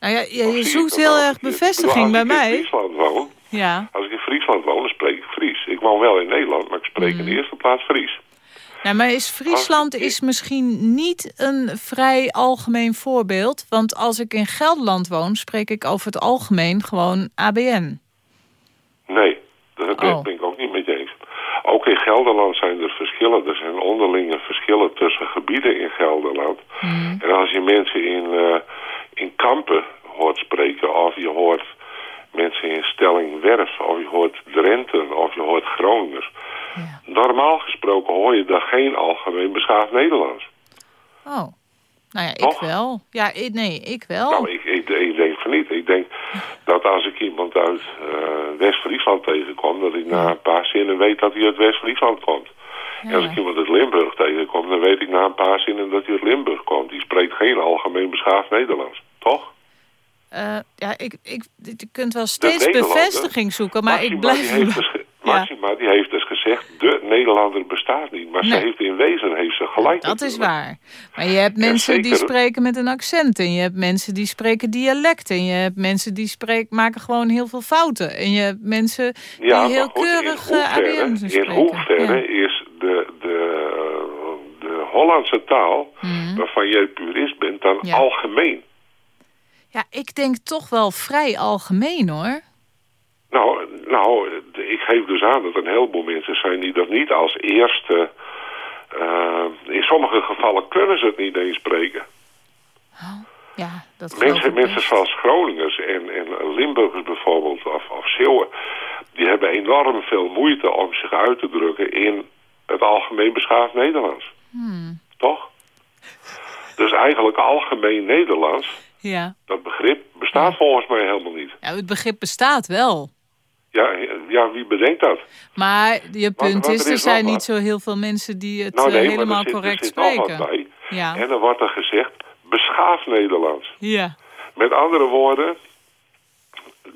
Nou ja, je zoekt dat heel nou erg bevestiging bij bedoel, Als ik in mij. Friesland woon, Ja. als ik in Friesland woon, dan spreek ik Fries. Ik woon wel in Nederland, maar ik spreek Mm. in de eerste plaats Fries. Nou, maar is Friesland is misschien niet een vrij algemeen voorbeeld. Want als ik in Gelderland woon, spreek ik over het algemeen gewoon ABN. Nee, ben, Oh. ben ik ook niet. Ook in Gelderland zijn er verschillen. Er zijn onderlinge verschillen tussen gebieden in Gelderland. Mm. En als je mensen in, eh, in kampen hoort spreken, of je hoort mensen in Stellingwerf, of je hoort Drenthe, of je hoort Groningers. Normaal gesproken hoor je daar geen algemeen beschaafd Nederlands. Oh, nou ja, ik Toch? wel. Ja, ik- nee, ik wel. Nou, ik, ik, ik denk van niet. Ik denk dat als ik iemand uit eh, West-Friesland tegenkom, dat ik na een paar zinnen weet dat hij uit West-Friesland komt. En als ik iemand uit Limburg tegenkom, dan weet ik na een paar zinnen dat hij uit Limburg komt. Die spreekt geen algemeen beschaafd Nederlands, toch? Eh, ja, ik, ik, je kunt wel steeds bevestiging zoeken, maar ik Maxima, die blijf... heeft Maxima die heeft gezegd, de Nederlander bestaat niet. Maar ze heeft in wezen heeft ze gelijk. Dat is waar. Maar je hebt mensen die spreken met een accent. En je hebt mensen die spreken dialect. En je hebt mensen die spreken, maken gewoon heel veel fouten. En je hebt mensen die Ja, heel goed, keurig in hoeverre, ABN in spreken. hoeverre Ja. is de, de, de Hollandse taal, waarvan jij purist bent, dan Mhm. Algemeen? ja, ik denk toch wel vrij algemeen hoor. Nou, nou, ik geef dus aan dat er een heleboel mensen zijn die dat niet als eerste... eh, in sommige gevallen kunnen ze het niet eens spreken. Ja, dat Mensen, mensen zoals Groningers en, en Limburgers bijvoorbeeld, of, of Zeeuwen... die hebben enorm veel moeite om zich uit te drukken in het algemeen beschaafd Nederlands. Hmm. Toch? Dus eigenlijk algemeen Nederlands, Ja. dat begrip, bestaat volgens mij helemaal niet. ja, het begrip bestaat wel. Ja, ja wie bedenkt dat? Maar je punt want is, er er zijn niet zo heel veel mensen die het Nou eh, nee, helemaal zit, correct spreken. bij. Ja. En dan wordt er gezegd, beschaafd Nederlands. Ja. Met andere woorden,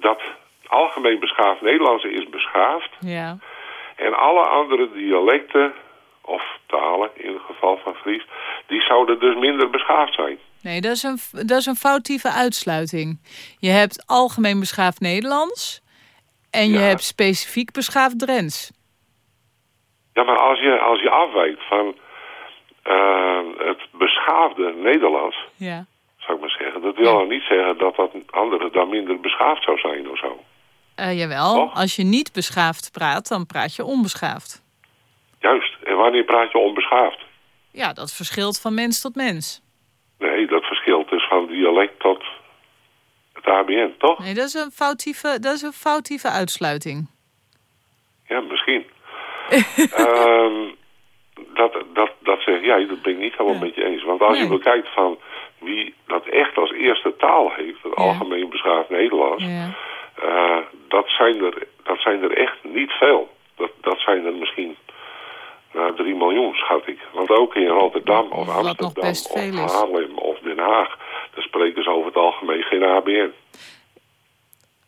dat algemeen beschaafd Nederlands is beschaafd. Ja. En alle andere dialecten, of talen in het geval van Fries, die zouden dus minder beschaafd zijn. Nee, dat is, een, dat is een foutieve uitsluiting. Je hebt algemeen beschaafd Nederlands... en je Ja. hebt specifiek beschaafd Drents. Ja, maar als je, als je afwijkt van eh, het beschaafde Nederlands, Ja. zou ik maar zeggen, dat wil dan niet zeggen dat dat andere dan minder beschaafd zou zijn of zo. Eh, jawel, Toch? als je niet beschaafd praat, dan praat je onbeschaafd. Juist. En wanneer praat je onbeschaafd? Ja, dat verschilt van mens tot mens. Nee, dat verschilt dus van dialect tot ABN, toch? Nee, dat is een foutieve, dat is een foutieve uitsluiting. Ja, misschien. Ehm, dat, dat, dat zeg jij, dat ben ik niet helemaal met je eens. Want als je bekijkt van wie dat echt als eerste taal heeft, het algemeen beschaafd Nederlands, Ja. eh, dat, zijn er, dat zijn er echt niet veel. Dat, dat zijn er misschien nou, 3 miljoen, schat ik. Want ook in Rotterdam of Amsterdam of. Haarlem of Den Haag, daar spreken ze over het algemeen geen ABN.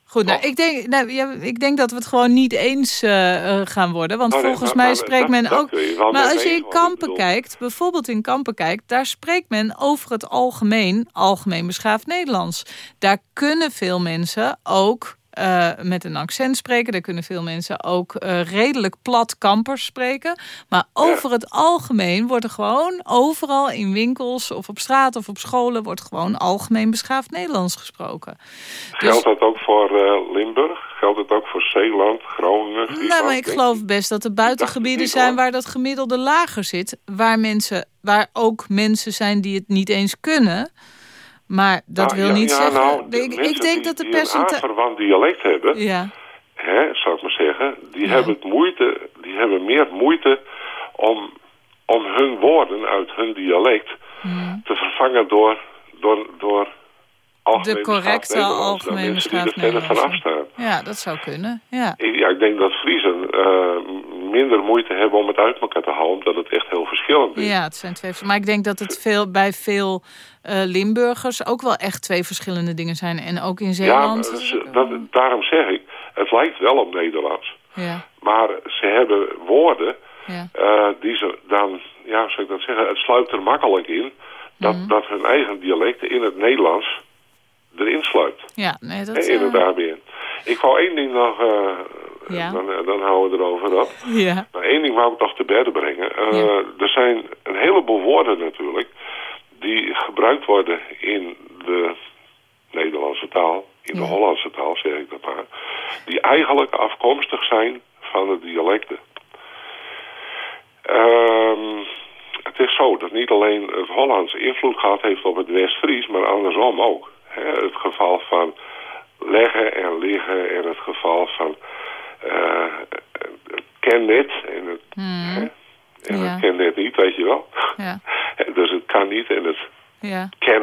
Goed, nou, ik, denk, nou, ja, ik denk dat we het gewoon niet eens eh, eh, gaan worden. Want Oh, nee, volgens maar- mij spreekt men dat ook... Maar als je in kampen kijkt, bijvoorbeeld in kampen kijkt... daar spreekt men over het algemeen, algemeen beschaafd Nederlands. Daar kunnen veel mensen ook eh, met een accent spreken. Daar kunnen veel mensen ook eh, redelijk plat kampers spreken. Maar over het algemeen wordt er gewoon overal in winkels... of op straat of op scholen... wordt gewoon algemeen beschaafd Nederlands gesproken. Dus- Geldt dat ook voor eh, Limburg? Geldt het ook voor Zeeland, Groningen, Friesland? Nou, maar ik geloof best dat er buitengebieden zijn waar dat gemiddelde lager zit. Waar, mensen, waar ook mensen zijn die het niet eens kunnen. Maar dat Nou, wil ja, niet ja, zeggen... nou, de ik, ik denk die- dat de die een percentage... aanverwant dialect hebben, Ja, hè, zou ik maar zeggen, die, hebben het moeite, die hebben meer moeite om, om hun woorden uit hun dialect te vervangen door, door, door algemeen de correcte vanaf Nederlands. staan. Ja, dat zou kunnen. Ja. Ik, ja, ik denk dat Friesen eh, minder moeite hebben om het uit elkaar te houden, omdat het echt heel verschillend is. ja, het zijn twee... Maar ik denk dat het veel, bij veel eh, Limburgers ook wel echt twee verschillende dingen zijn. En ook in Ja, Zeeland... ze- dat, daarom zeg ik, het lijkt wel op Nederlands. Ja, Maar ze hebben woorden ja. eh, die ze dan ja, zou ik dat zeggen, het sluipt er makkelijk in dat, Mhm. dat hun eigen dialect in het Nederlands erin sluipt. Ja, nee, dat... in het eh, ABN. Ik wou één ding nog, Ja. dan, eh, dan houden we erover op. ja. Maar één ding wou ik nog te berden brengen. Eh, Er zijn een heleboel woorden natuurlijk die gebruikt worden in de Nederlandse taal, in de Hollandse taal zeg ik dat maar, die eigenlijk afkomstig zijn van de dialecten. Ehm, het is zo dat niet alleen het Hollands invloed gehad heeft op het West-Fries, maar andersom ook. Het geval van leggen en liggen en het geval van ken net en het, hè, en Ja. het ken net niet, weet je wel. Ja. dus het kan niet en het Ja. ken.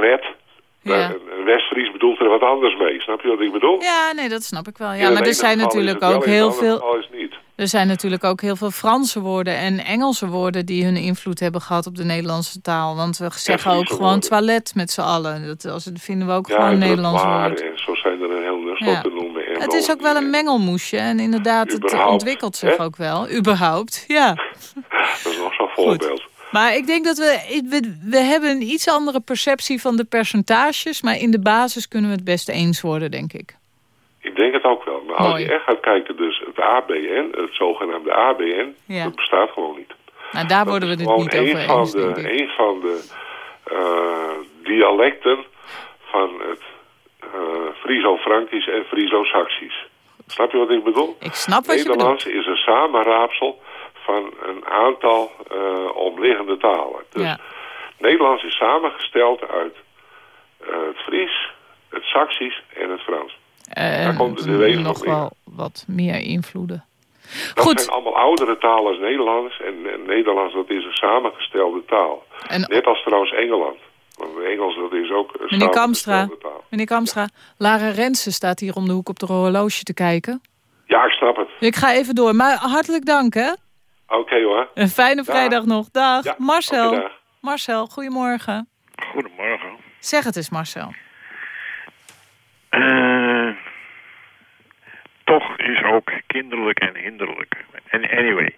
Ja. West-Fries bedoelt er wat anders mee. Snap je wat ik bedoel? ja, nee, dat snap ik wel. Ja, maar er zijn natuurlijk ook heel veel... Er zijn natuurlijk ook heel veel Franse woorden en Engelse woorden die hun invloed hebben gehad op de Nederlandse taal. Want we zeggen ook gewoon woorden. toilet met z'n allen. Dat, als, dat vinden we ook Ja, gewoon Nederlands woord. En zo zijn er een heel Ja. te noemen. Het is ook wel een mengelmoesje en inderdaad, het ontwikkelt zich hè? ook wel. Überhaupt, ja. Dat is nog zo'n voorbeeld. Maar ik denk dat we, we, we hebben een iets andere perceptie van de percentages, maar in de basis kunnen we het best eens worden, denk ik. Ik denk het ook wel. Maar als je echt gaat kijken, dus het ABN, het zogenaamde ABN, Ja. dat bestaat gewoon niet. Nou, daar Dat worden we het niet over van eens, de, denk ik. Een van de eh, dialecten van het eh Friso-Frankisch en Friso-Saxisch. Snap je wat ik bedoel? Ik snap wat je bedoelt. Nederlands is een samenraapsel van een aantal eh, omliggende talen. Dus Ja. Nederlands is samengesteld uit eh, het Fries, het Saxisch en het Frans. Eh, Daar komt in wezen nog wel wat meer invloeden. Dat Goed. zijn allemaal oudere talen als Nederlands. En, en Nederlands dat is een samengestelde taal. En- Net als trouwens Engeland. Want Engels dat is ook een Meneer Kamstra, meneer Kamstra, Lara Rensen staat hier om de hoek op de horloge te kijken. Ja, ik snap het. Ik ga even door, maar hartelijk dank hè. Oké hoor. Een fijne Dag. vrijdag nog. Dag. Ja, Marcel. dag. Marcel, goedemorgen. Goedemorgen. Zeg het eens Marcel. Eh, toch is ook kinderlijk en hinderlijk. En anyway,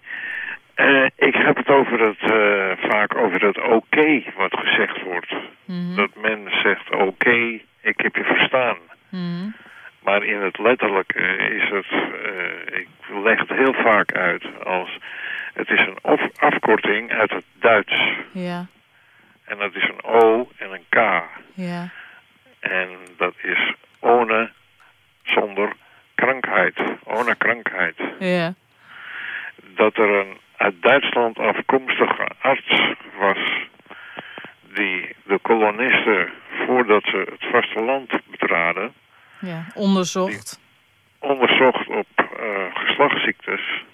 eh, ik heb het over het, eh, vaak over het oké wat gezegd wordt. Dat men zegt oké, ik heb je verstaan. Maar in het letterlijke is het, eh, ik leg het heel vaak uit als, het is een of- afkorting uit het Duits. Ja, En dat is een O en een K. ja, En dat is ohne zonder krankheid. Ohne krankheid. ja. Dat er een uit Duitsland afkomstige arts was die de kolonisten voordat ze het vasteland betraden ja. Onderzocht. onderzocht op eh, geslachtsziektes.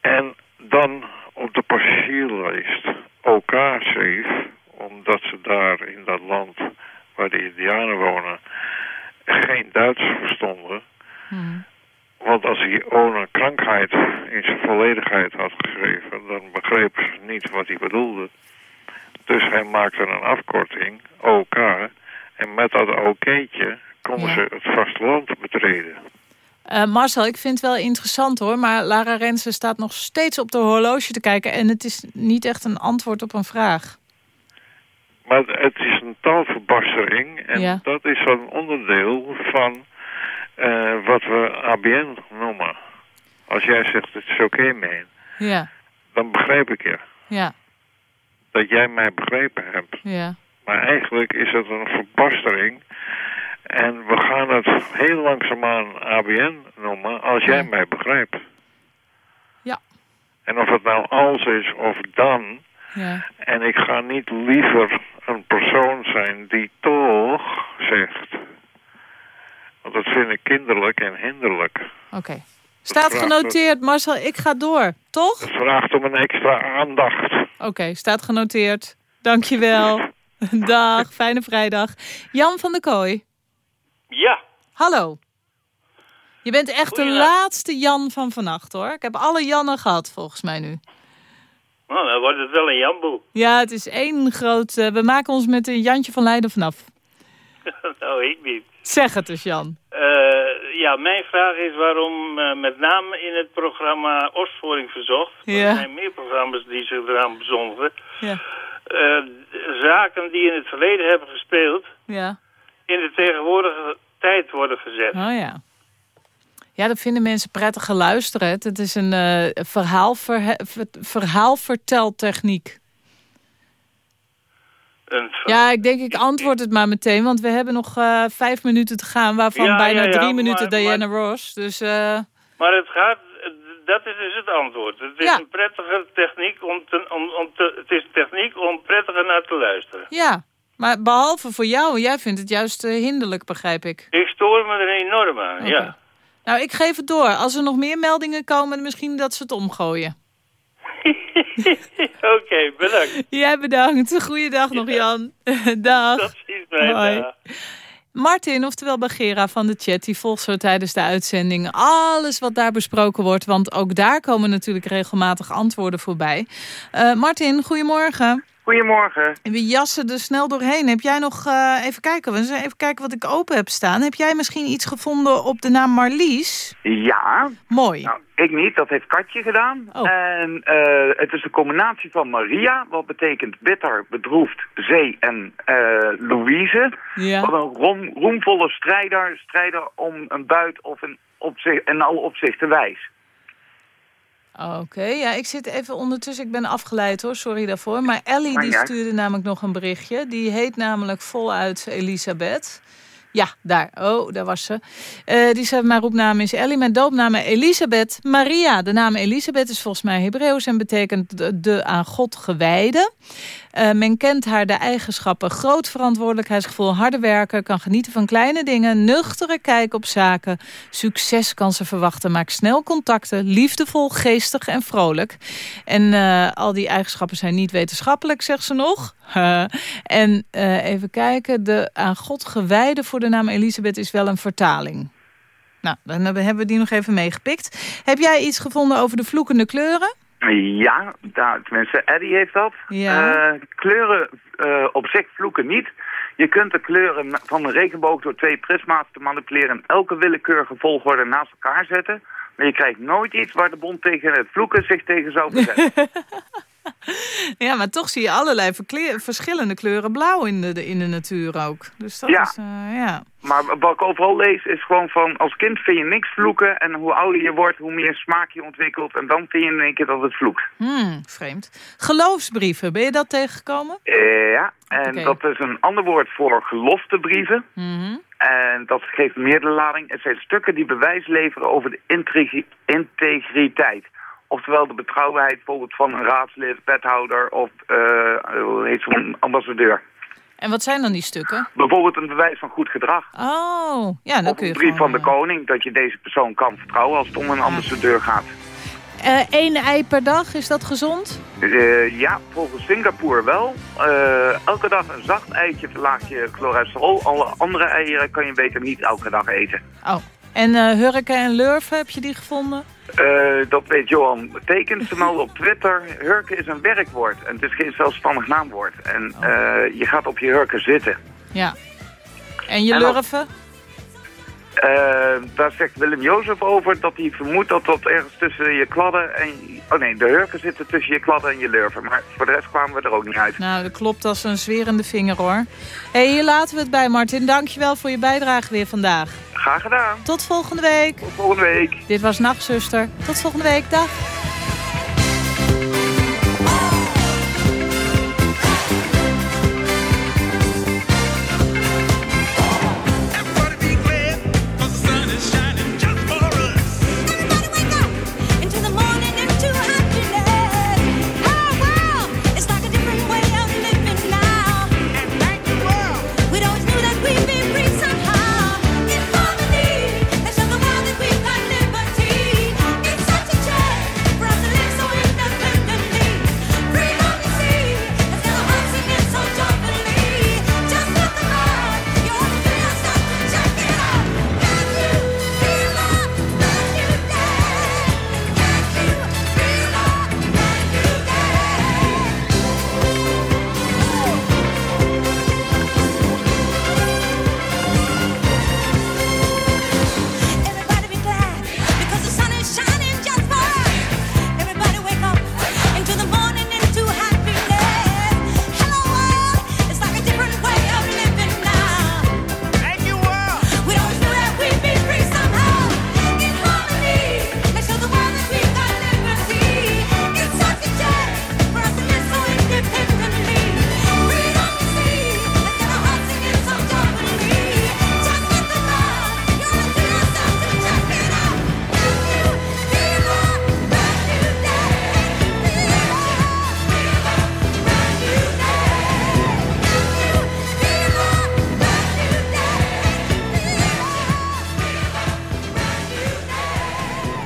En dan op de passagierslijst OK schreef, omdat ze daar in dat land waar de Indianen wonen geen Duits verstonden. Hij ohne krankheid in zijn volledigheid had geschreven, dan begrepen ze niet wat hij bedoelde. Dus hij maakte een afkorting, OK, en met dat OK'tje konden Ja. ze het vasteland betreden. Eh, Marcel, ik vind het wel interessant hoor, maar Lara Rensen staat nog steeds op de horloge te kijken en het is niet echt een antwoord op een vraag. Maar het is een taalverbastering en Ja. dat is een onderdeel van eh, wat we ABN noemen. Als jij zegt het is oké man, Ja, dan begrijp ik je. ja, Dat jij mij begrepen hebt. ja. Maar eigenlijk is het een verbastering. En we gaan het heel langzaamaan ABN noemen als jij mij begrijpt. Ja. En of het nou als is of dan. Ja, En ik ga niet liever een persoon zijn die toch zegt. Want dat vind ik kinderlijk en hinderlijk. oké. Staat genoteerd, Marcel, ik ga door, toch? Het vraagt om een extra aandacht. Oké, staat genoteerd. Dankjewel. Dag, fijne vrijdag. Jan van der Kooi, Ja, hallo. Je bent echt de laatste Jan van vannacht hoor. Ik heb alle Jannen gehad volgens mij nu. nou, dan wordt het wel een jamboe. Ja, het is één groot... we maken ons met een Jantje van Leiden vanaf. nou, ik niet. Zeg het eens, Jan. Eh, ja, mijn vraag is waarom eh, met name in het programma Opsporing Verzocht... Ja. er zijn meer programma's die zich eraan bezondigen... Ja. eh, zaken die in het verleden hebben gespeeld... Ja. in de tegenwoordige tijd worden gezet. Oh ja. Ja, dat vinden mensen prettig geluisterd. Het is een eh, verhaalverhe- ver- verhaalverteltechniek. Een Ja, ik denk ik antwoord het maar meteen, want we hebben nog eh, vijf minuten te gaan, waarvan Ja, bijna ja, ja, drie minuten maar- Diana Ross. Dus eh, Maar het gaat, dat is dus het antwoord. Het is een prettige techniek om te, om, om te, het is techniek om prettiger naar te luisteren. ja, maar behalve voor jou, jij vindt het juist eh, hinderlijk, begrijp ik. Ik stoor me er enorm aan, ja. Nou, ik geef het door. Als er nog meer meldingen komen, misschien dat ze het omgooien. Oké, bedankt. Jij bedankt. Goeiedag nog, Jan. Dag. Tot ziens, dag. Martin, oftewel Bagera van de chat, die volgt zo tijdens de uitzending alles wat daar besproken wordt. Want ook daar komen natuurlijk regelmatig antwoorden voorbij. Eh, Martin, goedemorgen. Goedemorgen. We jassen er snel doorheen. Heb jij nog, eh, even kijken, even kijken wat ik open heb staan. Heb jij misschien iets gevonden op de naam Marlies? Ja. Mooi. Nou, ik niet, dat heeft Katje gedaan. En eh, het is een combinatie van Maria, wat betekent bitter, bedroefd, zee en eh, Louise. Ja. Wat een roem, roemvolle strijder, strijder om een buit of een opzicht, in alle opzichten wijs. Oké, ja, ik zit even ondertussen. Ik ben afgeleid hoor, sorry daarvoor. Maar Ellie die stuurde namelijk nog een berichtje. Die heet namelijk voluit Elisabeth. Ja, daar. Oh, daar was ze. Eh, die zei, mijn roepnaam is Ellie, mijn doopnaam is Elisabeth Maria. De naam Elisabeth is volgens mij Hebreeuws en betekent de, de aan God gewijde. Eh, men kent haar de eigenschappen groot verantwoordelijkheidsgevoel, harde werken, kan genieten van kleine dingen, nuchtere kijk op zaken, succes kan ze verwachten, maakt snel contacten, liefdevol, geestig en vrolijk. En eh, al die eigenschappen zijn niet wetenschappelijk, zegt ze nog. En eh, even kijken, de aan God gewijde voor de naam Elisabeth is wel een vertaling. Nou, dan hebben we die nog even meegepikt. Heb jij iets gevonden over de vloekende kleuren? Ja, daar, tenminste, Eddie heeft dat. Ja. Eh, kleuren eh, op zich vloeken niet. Je kunt de kleuren van een regenboog door twee prisma's te manipuleren... en elke willekeurige volgorde naast elkaar zetten. Maar je krijgt nooit iets waar de bond tegen het vloeken zich tegen zou verzetten. Ja, maar toch zie je allerlei verschillende kleuren blauw in de, in de natuur ook. Dus dat Ja. is, eh, ja. maar wat ik overal lees is gewoon van... als kind vind je niks vloeken en hoe ouder je wordt... hoe meer smaak je ontwikkelt en dan vind je in één keer dat het vloekt. Hmm, vreemd. Geloofsbrieven, ben je dat tegengekomen? Eh, ja, en dat is een ander woord voor geloftebrieven. Mhm. En dat geeft meer de lading. Het zijn stukken die bewijs leveren over de integri- integriteit. Oftewel de betrouwbaarheid bijvoorbeeld van een raadslid, wethouder of eh, hoe heet zo'n ambassadeur. En wat zijn dan die stukken? Bijvoorbeeld een bewijs van goed gedrag. Oh, ja, dan kun je een brief gewoon, van de koning dat je deze persoon kan vertrouwen als het om een ambassadeur gaat. Eh, één ei per dag, is dat gezond? Eh, ja, volgens Singapore wel. Eh, elke dag een zacht eitje verlaagt je cholesterol. Alle andere eieren kan je beter niet elke dag eten. Oh, en hurken en lurven, heb je die gevonden? Dat weet Johan betekent. Ze melden op Twitter. Hurken is een werkwoord en het is geen zelfstandig naamwoord. En eh, je gaat op je hurken zitten. Ja. En je En lurven? Eh, daar zegt Willem Jozef over dat hij vermoedt dat dat ergens tussen je kladden en... Oh nee, de hurken zitten tussen je kladden en je lurven. Maar voor de rest kwamen we er ook niet uit. Nou, dat klopt als een zwerende vinger hoor. hey, hier laten we het bij Martin. Dankjewel voor je bijdrage weer vandaag. Graag gedaan. Tot volgende week. Tot volgende week. Dit was Nachtzuster. Tot volgende week. Dag.